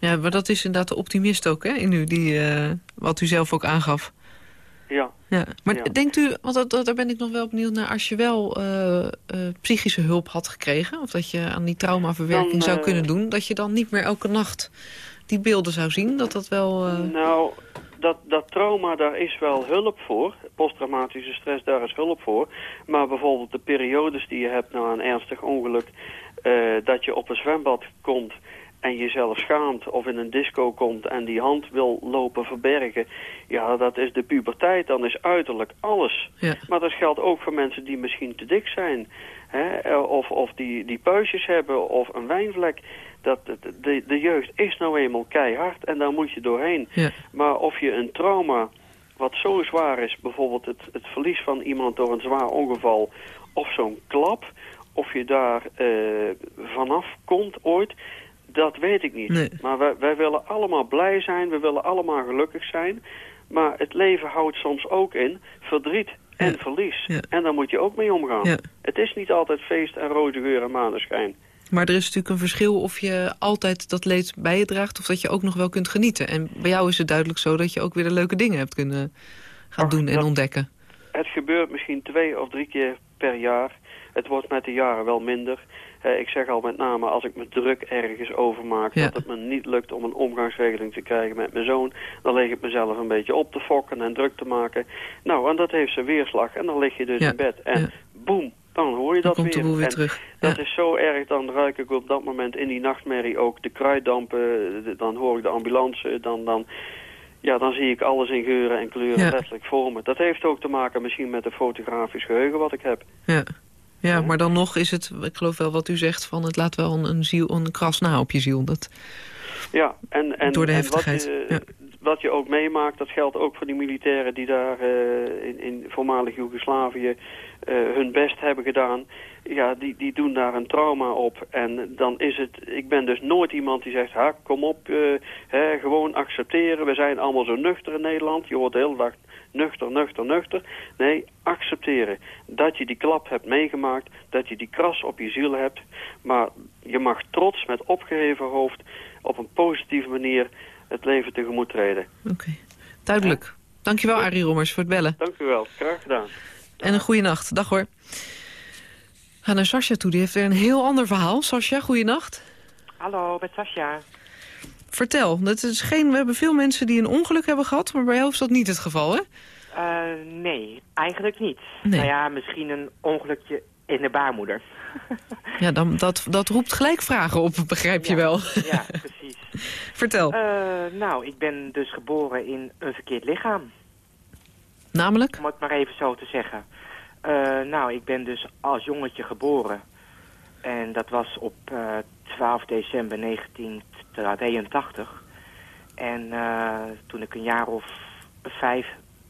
Ja, maar dat is inderdaad de optimist ook, hè, in u, die, eh, wat u zelf ook aangaf. Ja, Ja. Maar Ja. denkt u, want dat, dat- daar ben ik nog wel benieuwd naar... als je wel eh, eh, psychische hulp had gekregen... of dat je aan die traumaverwerking Dan, zou kunnen doen... dat je dan niet meer elke nacht die beelden zou zien? Dat dat wel... nou, dat, dat trauma, daar is wel hulp voor. Posttraumatische stress, daar is hulp voor. Maar bijvoorbeeld de periodes die je hebt na een ernstig ongeluk... eh, dat je op een zwembad komt en jezelf schaamt... of in een disco komt en die hand wil lopen verbergen... ja, dat is de puberteit. Dan is uiterlijk alles. ja. Maar dat geldt ook voor mensen die misschien te dik zijn. Hè? eh, Of, of die, die puistjes hebben of een wijnvlek. Dat, de, de, jeugd is nou eenmaal keihard en daar moet je doorheen. Ja. Maar of je een trauma wat zo zwaar is, bijvoorbeeld het, het verlies van iemand door een zwaar ongeval... of zo'n klap, of je daar eh, vanaf komt ooit... Dat weet ik niet. Nee. Maar wij, wij willen allemaal blij zijn, we willen allemaal gelukkig zijn. Maar het leven houdt soms ook in verdriet en Ja. verlies. Ja. En daar moet je ook mee omgaan. Het is niet altijd feest en roze geur en maneschijn. Maar er is natuurlijk een verschil of je altijd dat leed bij je draagt... of dat je ook nog wel kunt genieten. En bij jou is het duidelijk zo dat je ook weer de leuke dingen hebt kunnen gaan Ach, doen en ontdekken. Het gebeurt misschien twee of drie keer per jaar. Het wordt met de jaren wel minder. Eh, ik zeg al met name als ik me druk ergens overmaak... Ja. dat het me niet lukt om een omgangsregeling te krijgen met mijn zoon... dan leg ik mezelf een beetje op te fokken en druk te maken. Nou, en dat heeft zijn weerslag. En dan lig je dus Ja. in bed. En Ja. boem, dan hoor je Dan dat weer. weer terug. Dat is zo erg, dan ruik ik op dat moment in die nachtmerrie ook de kruiddampen. Dan hoor ik de ambulance, dan... dan ja, dan zie ik alles in geuren en kleuren Ja. letterlijk voor me. Dat heeft ook te maken misschien met een fotografisch geheugen wat ik heb. Ja. ja, maar dan nog is het, ik geloof wel wat u zegt... van het laat wel een, een, ziel, een kras na op je ziel. Dat, Ja, en, en, Door de en Wat je, ja. wat je ook meemaakt, dat geldt ook voor die militairen die daar eh, in, in voormalig Joegoslavië hun best hebben gedaan. Ja, die, die doen daar een trauma op. En dan is het, ik ben dus nooit iemand die zegt, ha, kom op, eh, hè, gewoon accepteren. We zijn allemaal zo nuchter in Nederland. Je hoort de hele dag nuchter, nuchter, nuchter. Nee, accepteren. Dat je die klap hebt meegemaakt, dat je die kras op je ziel hebt. Maar je mag trots met opgeheven hoofd op een positieve manier het leven tegemoet treden. Oké, duidelijk. Dankjewel Arie Rommers voor het bellen. Dank u wel. Graag gedaan. En een goede nacht. Dag hoor. We gaan naar Sascha toe. Die heeft weer een heel ander verhaal. Sascha, goeienacht. Hallo, met Sascha. Vertel. Dat is geen, we hebben veel mensen die een ongeluk hebben gehad... maar bij jou is dat niet het geval, hè? Eh, nee, eigenlijk niet. Nee. Nou ja, misschien een ongelukje in de baarmoeder. Ja, dan, dat, dat roept gelijk vragen op, begrijp je Ja. wel. Ja, precies. *laughs* Vertel. Eh, nou, ik ben dus geboren in een verkeerd lichaam. Namelijk? Om het maar even zo te zeggen. Eh, nou, ik ben dus als jongetje geboren. En dat was op eh, 12 december 1982. En eh, toen ik een jaar of vijf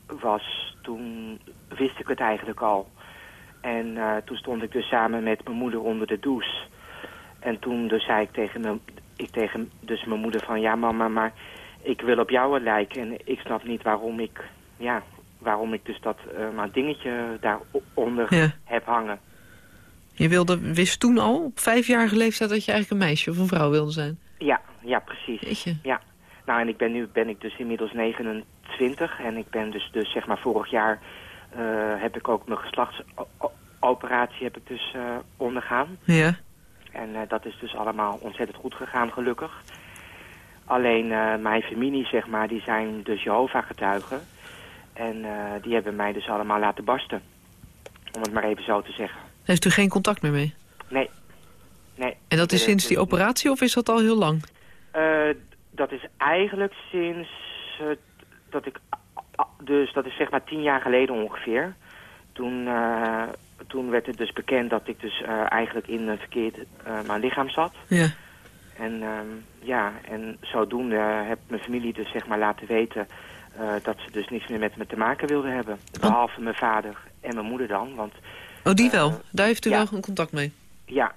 was, toen wist ik het eigenlijk al. En eh, toen stond ik dus samen met mijn moeder onder de douche. En toen dus zei ik tegen, mijn, ik tegen dus mijn moeder van... Ja mama, maar ik wil op jou lijken. En ik snap niet waarom ik, ja, waarom ik dus dat maar dingetje daaronder Ja. heb hangen. Je wilde, wist toen al, op vijfjarige leeftijd... dat je eigenlijk een meisje of een vrouw wilde zijn. Ja, ja, precies. Jeetje. Ja. Nou, en ik ben nu ben ik dus inmiddels 29 en ik ben dus, dus zeg maar vorig jaar eh, heb ik ook mijn geslachtsoperatie heb ik dus eh, ondergaan. Ja. En dat is dus allemaal ontzettend goed gegaan, gelukkig. Alleen mijn familie, zeg maar, die zijn dus Jehovah-getuigen. En eh, die hebben mij dus allemaal laten barsten. Om het maar even zo te zeggen. Heeft u geen contact meer mee? Nee. Nee. En dat is sinds die operatie of is dat al heel lang? Eh, dat is eigenlijk sinds dat ik... Dus dat is zeg maar tien jaar geleden ongeveer. Toen, eh, toen werd het dus bekend dat ik dus eigenlijk in een verkeerd mijn lichaam zat. Ja. En ehm, ja, en zodoende heeft mijn familie dus zeg maar laten weten... eh, dat ze dus niks meer met me te maken wilden hebben. Behalve mijn vader en mijn moeder dan. Want Oh, die Eh, wel. Daar heeft u ja. wel een contact mee. ja,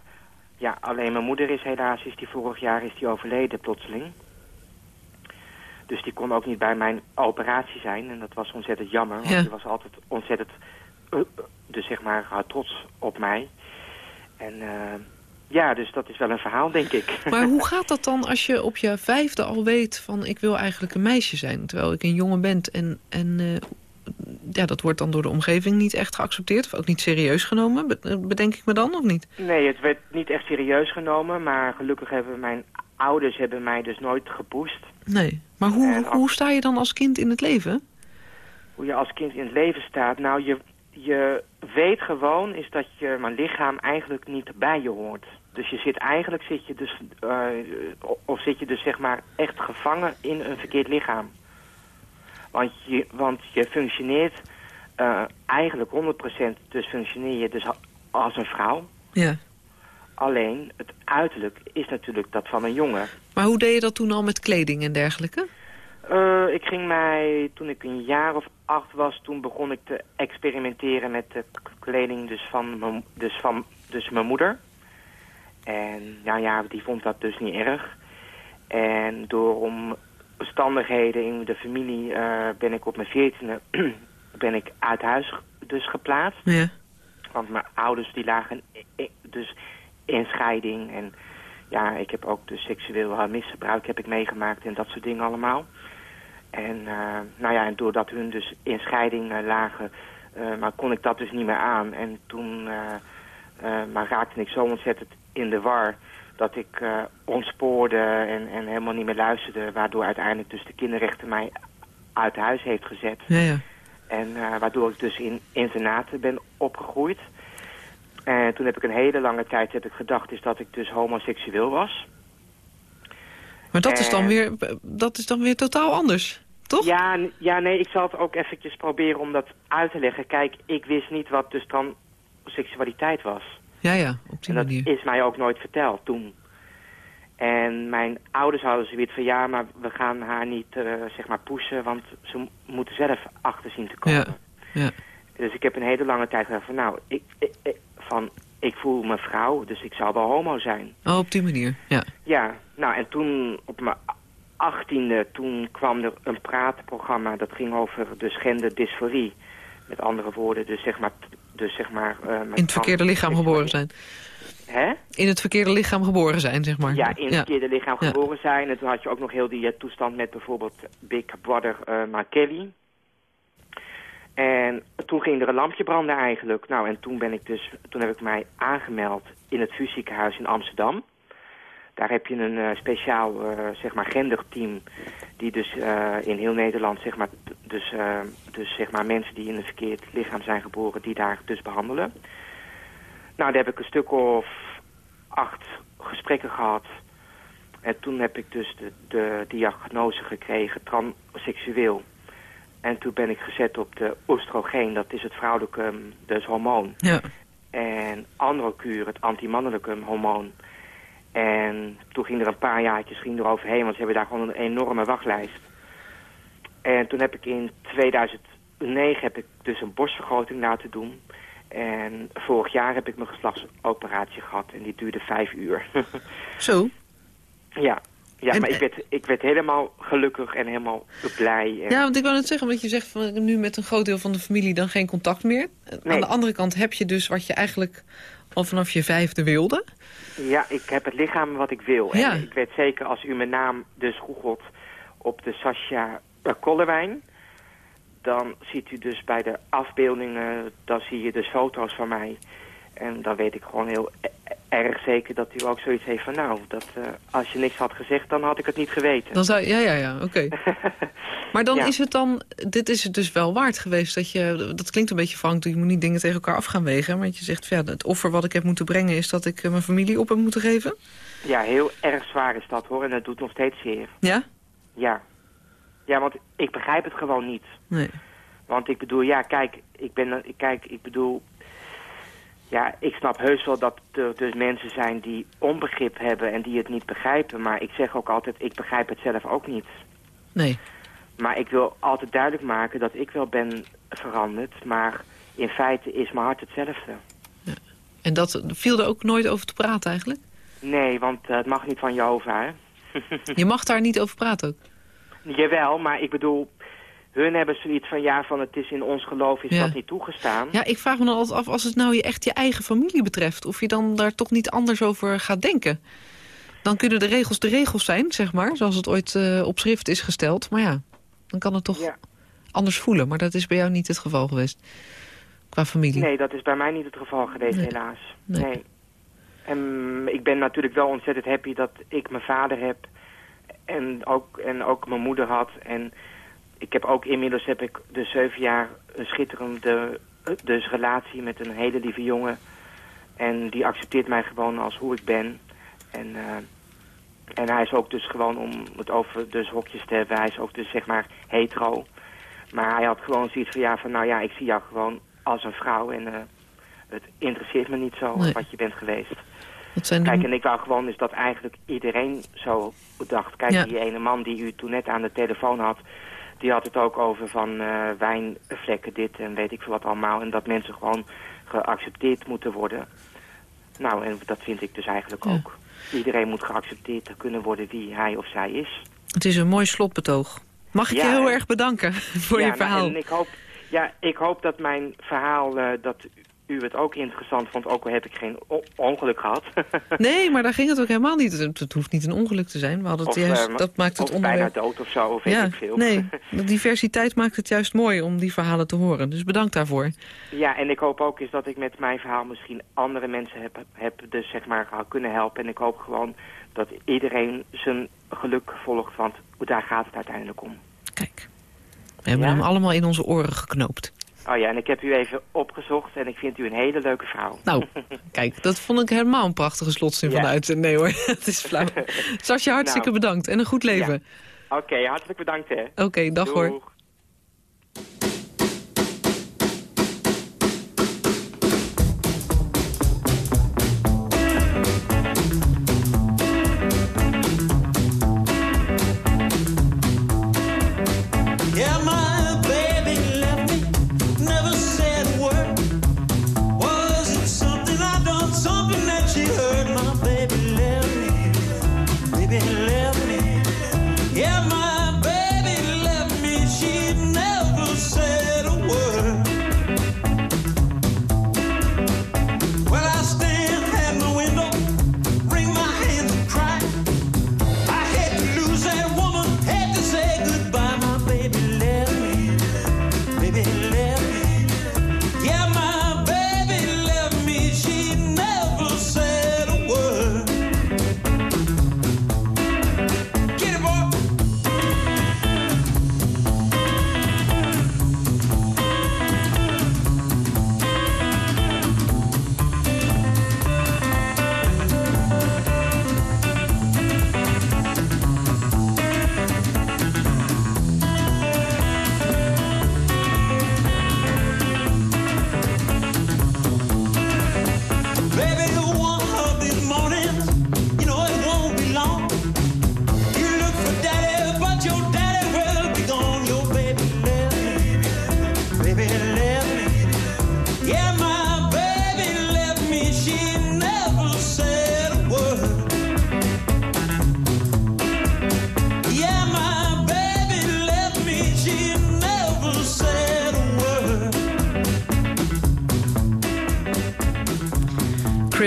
ja, alleen mijn moeder is helaas, is die vorig jaar is die overleden plotseling. Dus die kon ook niet bij mijn operatie zijn. En dat was ontzettend jammer, want Ja. die was altijd ontzettend, eh, dus zeg maar, trots op mij. En ja, dus dat is wel een verhaal, denk ik. *laughs* Maar hoe gaat dat dan als je op je vijfde al weet van... ik wil eigenlijk een meisje zijn, terwijl ik een jongen ben... en, en eh, ja, dat wordt dan door de omgeving niet echt geaccepteerd... of ook niet serieus genomen, be- bedenk ik me dan, of niet? Nee, het werd niet echt serieus genomen, maar gelukkig hebben mijn ouders hebben mij dus nooit gepusht. Nee. Maar hoe, En hoe sta je dan als kind in het leven? hoe je als kind in het leven staat. Nou, je, je weet gewoon is dat je mijn lichaam eigenlijk niet bij je hoort. Dus je zit eigenlijk zit je dus eh, of zit je dus zeg maar echt gevangen in een verkeerd lichaam. Want je, want je functioneert eh, eigenlijk 100% dus functioneer je dus als een vrouw. Ja. Alleen het uiterlijk is natuurlijk dat van een jongen. Maar hoe deed je dat toen al met kleding en dergelijke? Eh, ik ging mij, toen ik een jaar of acht was, toen begon ik te experimenteren met de kleding dus van mijn, dus van, dus mijn moeder. En nou ja, die vond dat dus niet erg. En door omstandigheden in de familie eh, ben ik op mijn veertiende *clears throat* ben ik uit huis dus geplaatst. Ja. Want mijn ouders die lagen dus in scheiding. En ja, ik heb ook dus seksueel eh, misbruik heb ik meegemaakt en dat soort dingen allemaal. En eh, nou ja, en doordat hun dus in scheiding lagen, maar kon ik dat dus niet meer aan. En toen maar raakte ik zo ontzettend in de war dat ik eh ontspoorde en, en helemaal niet meer luisterde. Waardoor uiteindelijk dus de kinderrechter mij uit huis heeft gezet. Ja, ja. En eh, waardoor ik dus in internaten ben opgegroeid. En toen heb ik een hele lange tijd heb ik gedacht is dat ik dus homoseksueel was. Maar dat is, dan weer, dat is dan weer totaal anders, toch? Ja, ja, nee, ik zal het ook eventjes proberen om dat uit te leggen. Kijk, ik wist niet wat dus dan seksualiteit was. Ja, ja, op die En dat manier. is mij ook nooit verteld toen. En mijn ouders hadden zoiets van, ja, maar we gaan haar niet, eh, zeg maar, pushen, want ze moeten zelf achter zien te komen. Ja, ja. Dus ik heb een hele lange tijd gedacht van, nou, ik, ik, ik- van, ik voel me vrouw, dus ik zou wel homo zijn. Oh, op die manier, ja. Ja, nou, en toen op mijn achttiende, toen kwam er een praatprogramma, dat ging over dus genderdysforie. Met andere woorden, dus zeg maar, dus zeg maar... eh, In het verkeerde lichaam geboren zijn. Hè? In het verkeerde lichaam geboren zijn, zeg maar. Ja, in het verkeerde lichaam Ja. geboren zijn. En toen had je ook nog heel die eh, toestand met bijvoorbeeld Big Brother uh, Mark Kelly. En toen ging er een lampje branden eigenlijk. Nou, en toen ben ik dus, toen heb ik mij aangemeld in het VU ziekenhuis in Amsterdam. Daar heb je een eh, speciaal, eh, zeg maar, genderteam die dus eh, in heel Nederland, zeg maar, dus, dus zeg maar mensen die in een verkeerd lichaam zijn geboren, die daar dus behandelen. Nou, daar heb ik een stuk of acht gesprekken gehad. En toen heb ik dus de, de diagnose gekregen, transseksueel. En toen ben ik gezet op de oestrogeen, dat is het vrouwelijke, um, dus hormoon. Ja. En androkuur, het antimannelijke hormoon. En toen ging er een paar jaartjes ging er overheen, want ze hebben daar gewoon een enorme wachtlijst. En toen heb ik in 2009 heb ik dus een borstvergroting laten doen. En vorig jaar heb ik mijn geslachtsoperatie gehad en die duurde vijf uur. *laughs* Zo? ja, ja En- maar ik werd, ik werd helemaal gelukkig en helemaal blij. En, Ja, want ik wou net zeggen, want je zegt van nu met een groot deel van de familie dan geen contact meer. Aan de andere kant heb je dus wat je eigenlijk al vanaf je vijfde wilde. Ja, ik heb het lichaam wat ik wil. Ja. En ik weet zeker, als u mijn naam dus googelt op de Sascha Kollewijn... dan ziet u dus bij de afbeeldingen, dan zie je dus foto's van mij. En dan weet ik gewoon heel e- erg zeker dat u ook zoiets heeft van... nou, dat, eh, als je niks had gezegd, dan had ik het niet geweten. Dan zou, ja, ja, ja, oké. *laughs* Maar dan Ja. is het dan, dit is het dus wel waard geweest dat je, dat klinkt een beetje frank, je moet niet dingen tegen elkaar af gaan wegen. Maar dat je zegt, ja, het offer wat ik heb moeten brengen is dat ik eh, mijn familie op heb moeten geven. Ja, heel erg zwaar is dat hoor. En dat doet nog steeds zeer. Ja? Ja. Ja, want ik begrijp het gewoon niet. Nee. Want ik bedoel, ja, kijk, ik ben, kijk, ik bedoel, ja, ik snap heus wel dat er dus mensen zijn die onbegrip hebben en die het niet begrijpen. Maar ik zeg ook altijd, ik begrijp het zelf ook niet. Nee. Maar ik wil altijd duidelijk maken dat ik wel ben veranderd, maar in feite is mijn hart hetzelfde. En dat viel er ook nooit over te praten eigenlijk? Nee, want eh, het mag niet van Jehovah, hè? *laughs* Je mag daar niet over praten ook. Jawel, maar ik bedoel, hun hebben zoiets van, ja, van het is in ons geloof is Ja. dat niet toegestaan. Ja, ik vraag me dan altijd af, als het nou je echt je eigen familie betreft... of je dan daar toch niet anders over gaat denken. Dan kunnen de regels de regels zijn, zeg maar, zoals het ooit eh, op schrift is gesteld. Maar ja, dan kan het toch Ja. anders voelen. Maar dat is bij jou niet het geval geweest, qua familie. Nee, dat is bij mij niet het geval geweest, Nee. helaas. Nee. Nee. En ik ben natuurlijk wel ontzettend happy dat ik mijn vader heb. En ook, en ook mijn moeder had. En ik heb ook inmiddels heb ik dus zeven jaar een schitterende eh, dus relatie met een hele lieve jongen. En die accepteert mij gewoon als hoe ik ben. En, eh, en hij is ook dus gewoon om het over dus hokjes te hebben. Hij is ook dus zeg maar hetero. Maar hij had gewoon zoiets van ja, van nou ja, ik zie jou gewoon als een vrouw. En eh, het interesseert me niet zo Nee. wat je bent geweest. Zijn Kijk, en ik wou gewoon dus dat eigenlijk iedereen zo dacht. Kijk, Ja. die ene man die u toen net aan de telefoon had... die had het ook over van eh, wijnvlekken dit en weet ik veel wat allemaal. En dat mensen gewoon geaccepteerd moeten worden. Nou, en dat vind ik dus eigenlijk Ja. ook. Iedereen moet geaccepteerd kunnen worden wie hij of zij is. Het is een mooi slotbetoog. Mag ik Ja, je heel en- erg bedanken *laughs* voor ja, je nou, verhaal. en ik hoop, ja, ik hoop dat mijn verhaal, eh, dat u het ook interessant vond. Ook al heb ik geen ongeluk gehad. *laughs* Nee, maar daar ging het ook helemaal niet. Het, het hoeft niet een ongeluk te zijn. We hadden het Of, juist, eh, dat maakt het of onderwerp... bijna dood of zo, of ja, ik veel. nee, *laughs* de diversiteit maakt het juist mooi om die verhalen te horen. Dus bedankt daarvoor. Ja, en ik hoop ook eens dat ik met mijn verhaal misschien andere mensen heb, heb dus zeg maar kunnen helpen. En ik hoop gewoon dat iedereen zijn geluk volgt, want daar gaat het uiteindelijk om. Kijk, we hebben Ja? hem allemaal in onze oren geknoopt. Oh ja, en ik heb u even opgezocht en ik vind u een hele leuke vrouw. Nou, *laughs* kijk, dat vond ik helemaal een prachtige slotzin van de Ja. uitzending. Nee hoor, *laughs* het is flauw. *laughs* Sasje, hartstikke Nou. bedankt en een goed leven. Oké, hartelijk bedankt hè. Oké, dag hoor. Doeg.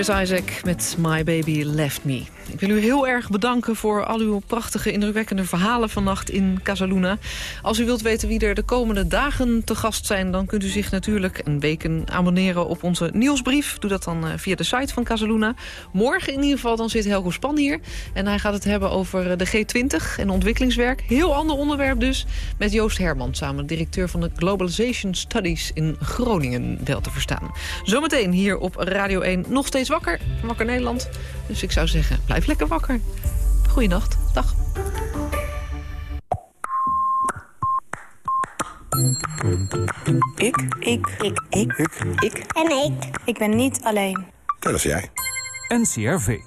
Isaac met My Baby Left Me. Ik wil u heel erg bedanken voor al uw prachtige, indrukwekkende verhalen vannacht in Casaluna. Als u wilt weten wie er de komende dagen te gast zijn... dan kunt u zich natuurlijk een weken abonneren op onze nieuwsbrief. Doe dat dan eh, via de site van Casaluna. Morgen in ieder geval dan zit Helgo Span hier. En hij gaat het hebben over eh, de G20 en ontwikkelingswerk. Heel ander onderwerp dus. Met Joost Herman, samen directeur van de Globalization Studies in Groningen, wel te verstaan. Zometeen hier op Radio 1 nog steeds wakker. Wakker Nederland. Dus ik zou zeggen, blijf lekker wakker. Goeienacht. Dag. Ik. Ik. Ik. Ik. Ik. Ik. En ik. Ik ben niet alleen. Dat is jij. NCRV.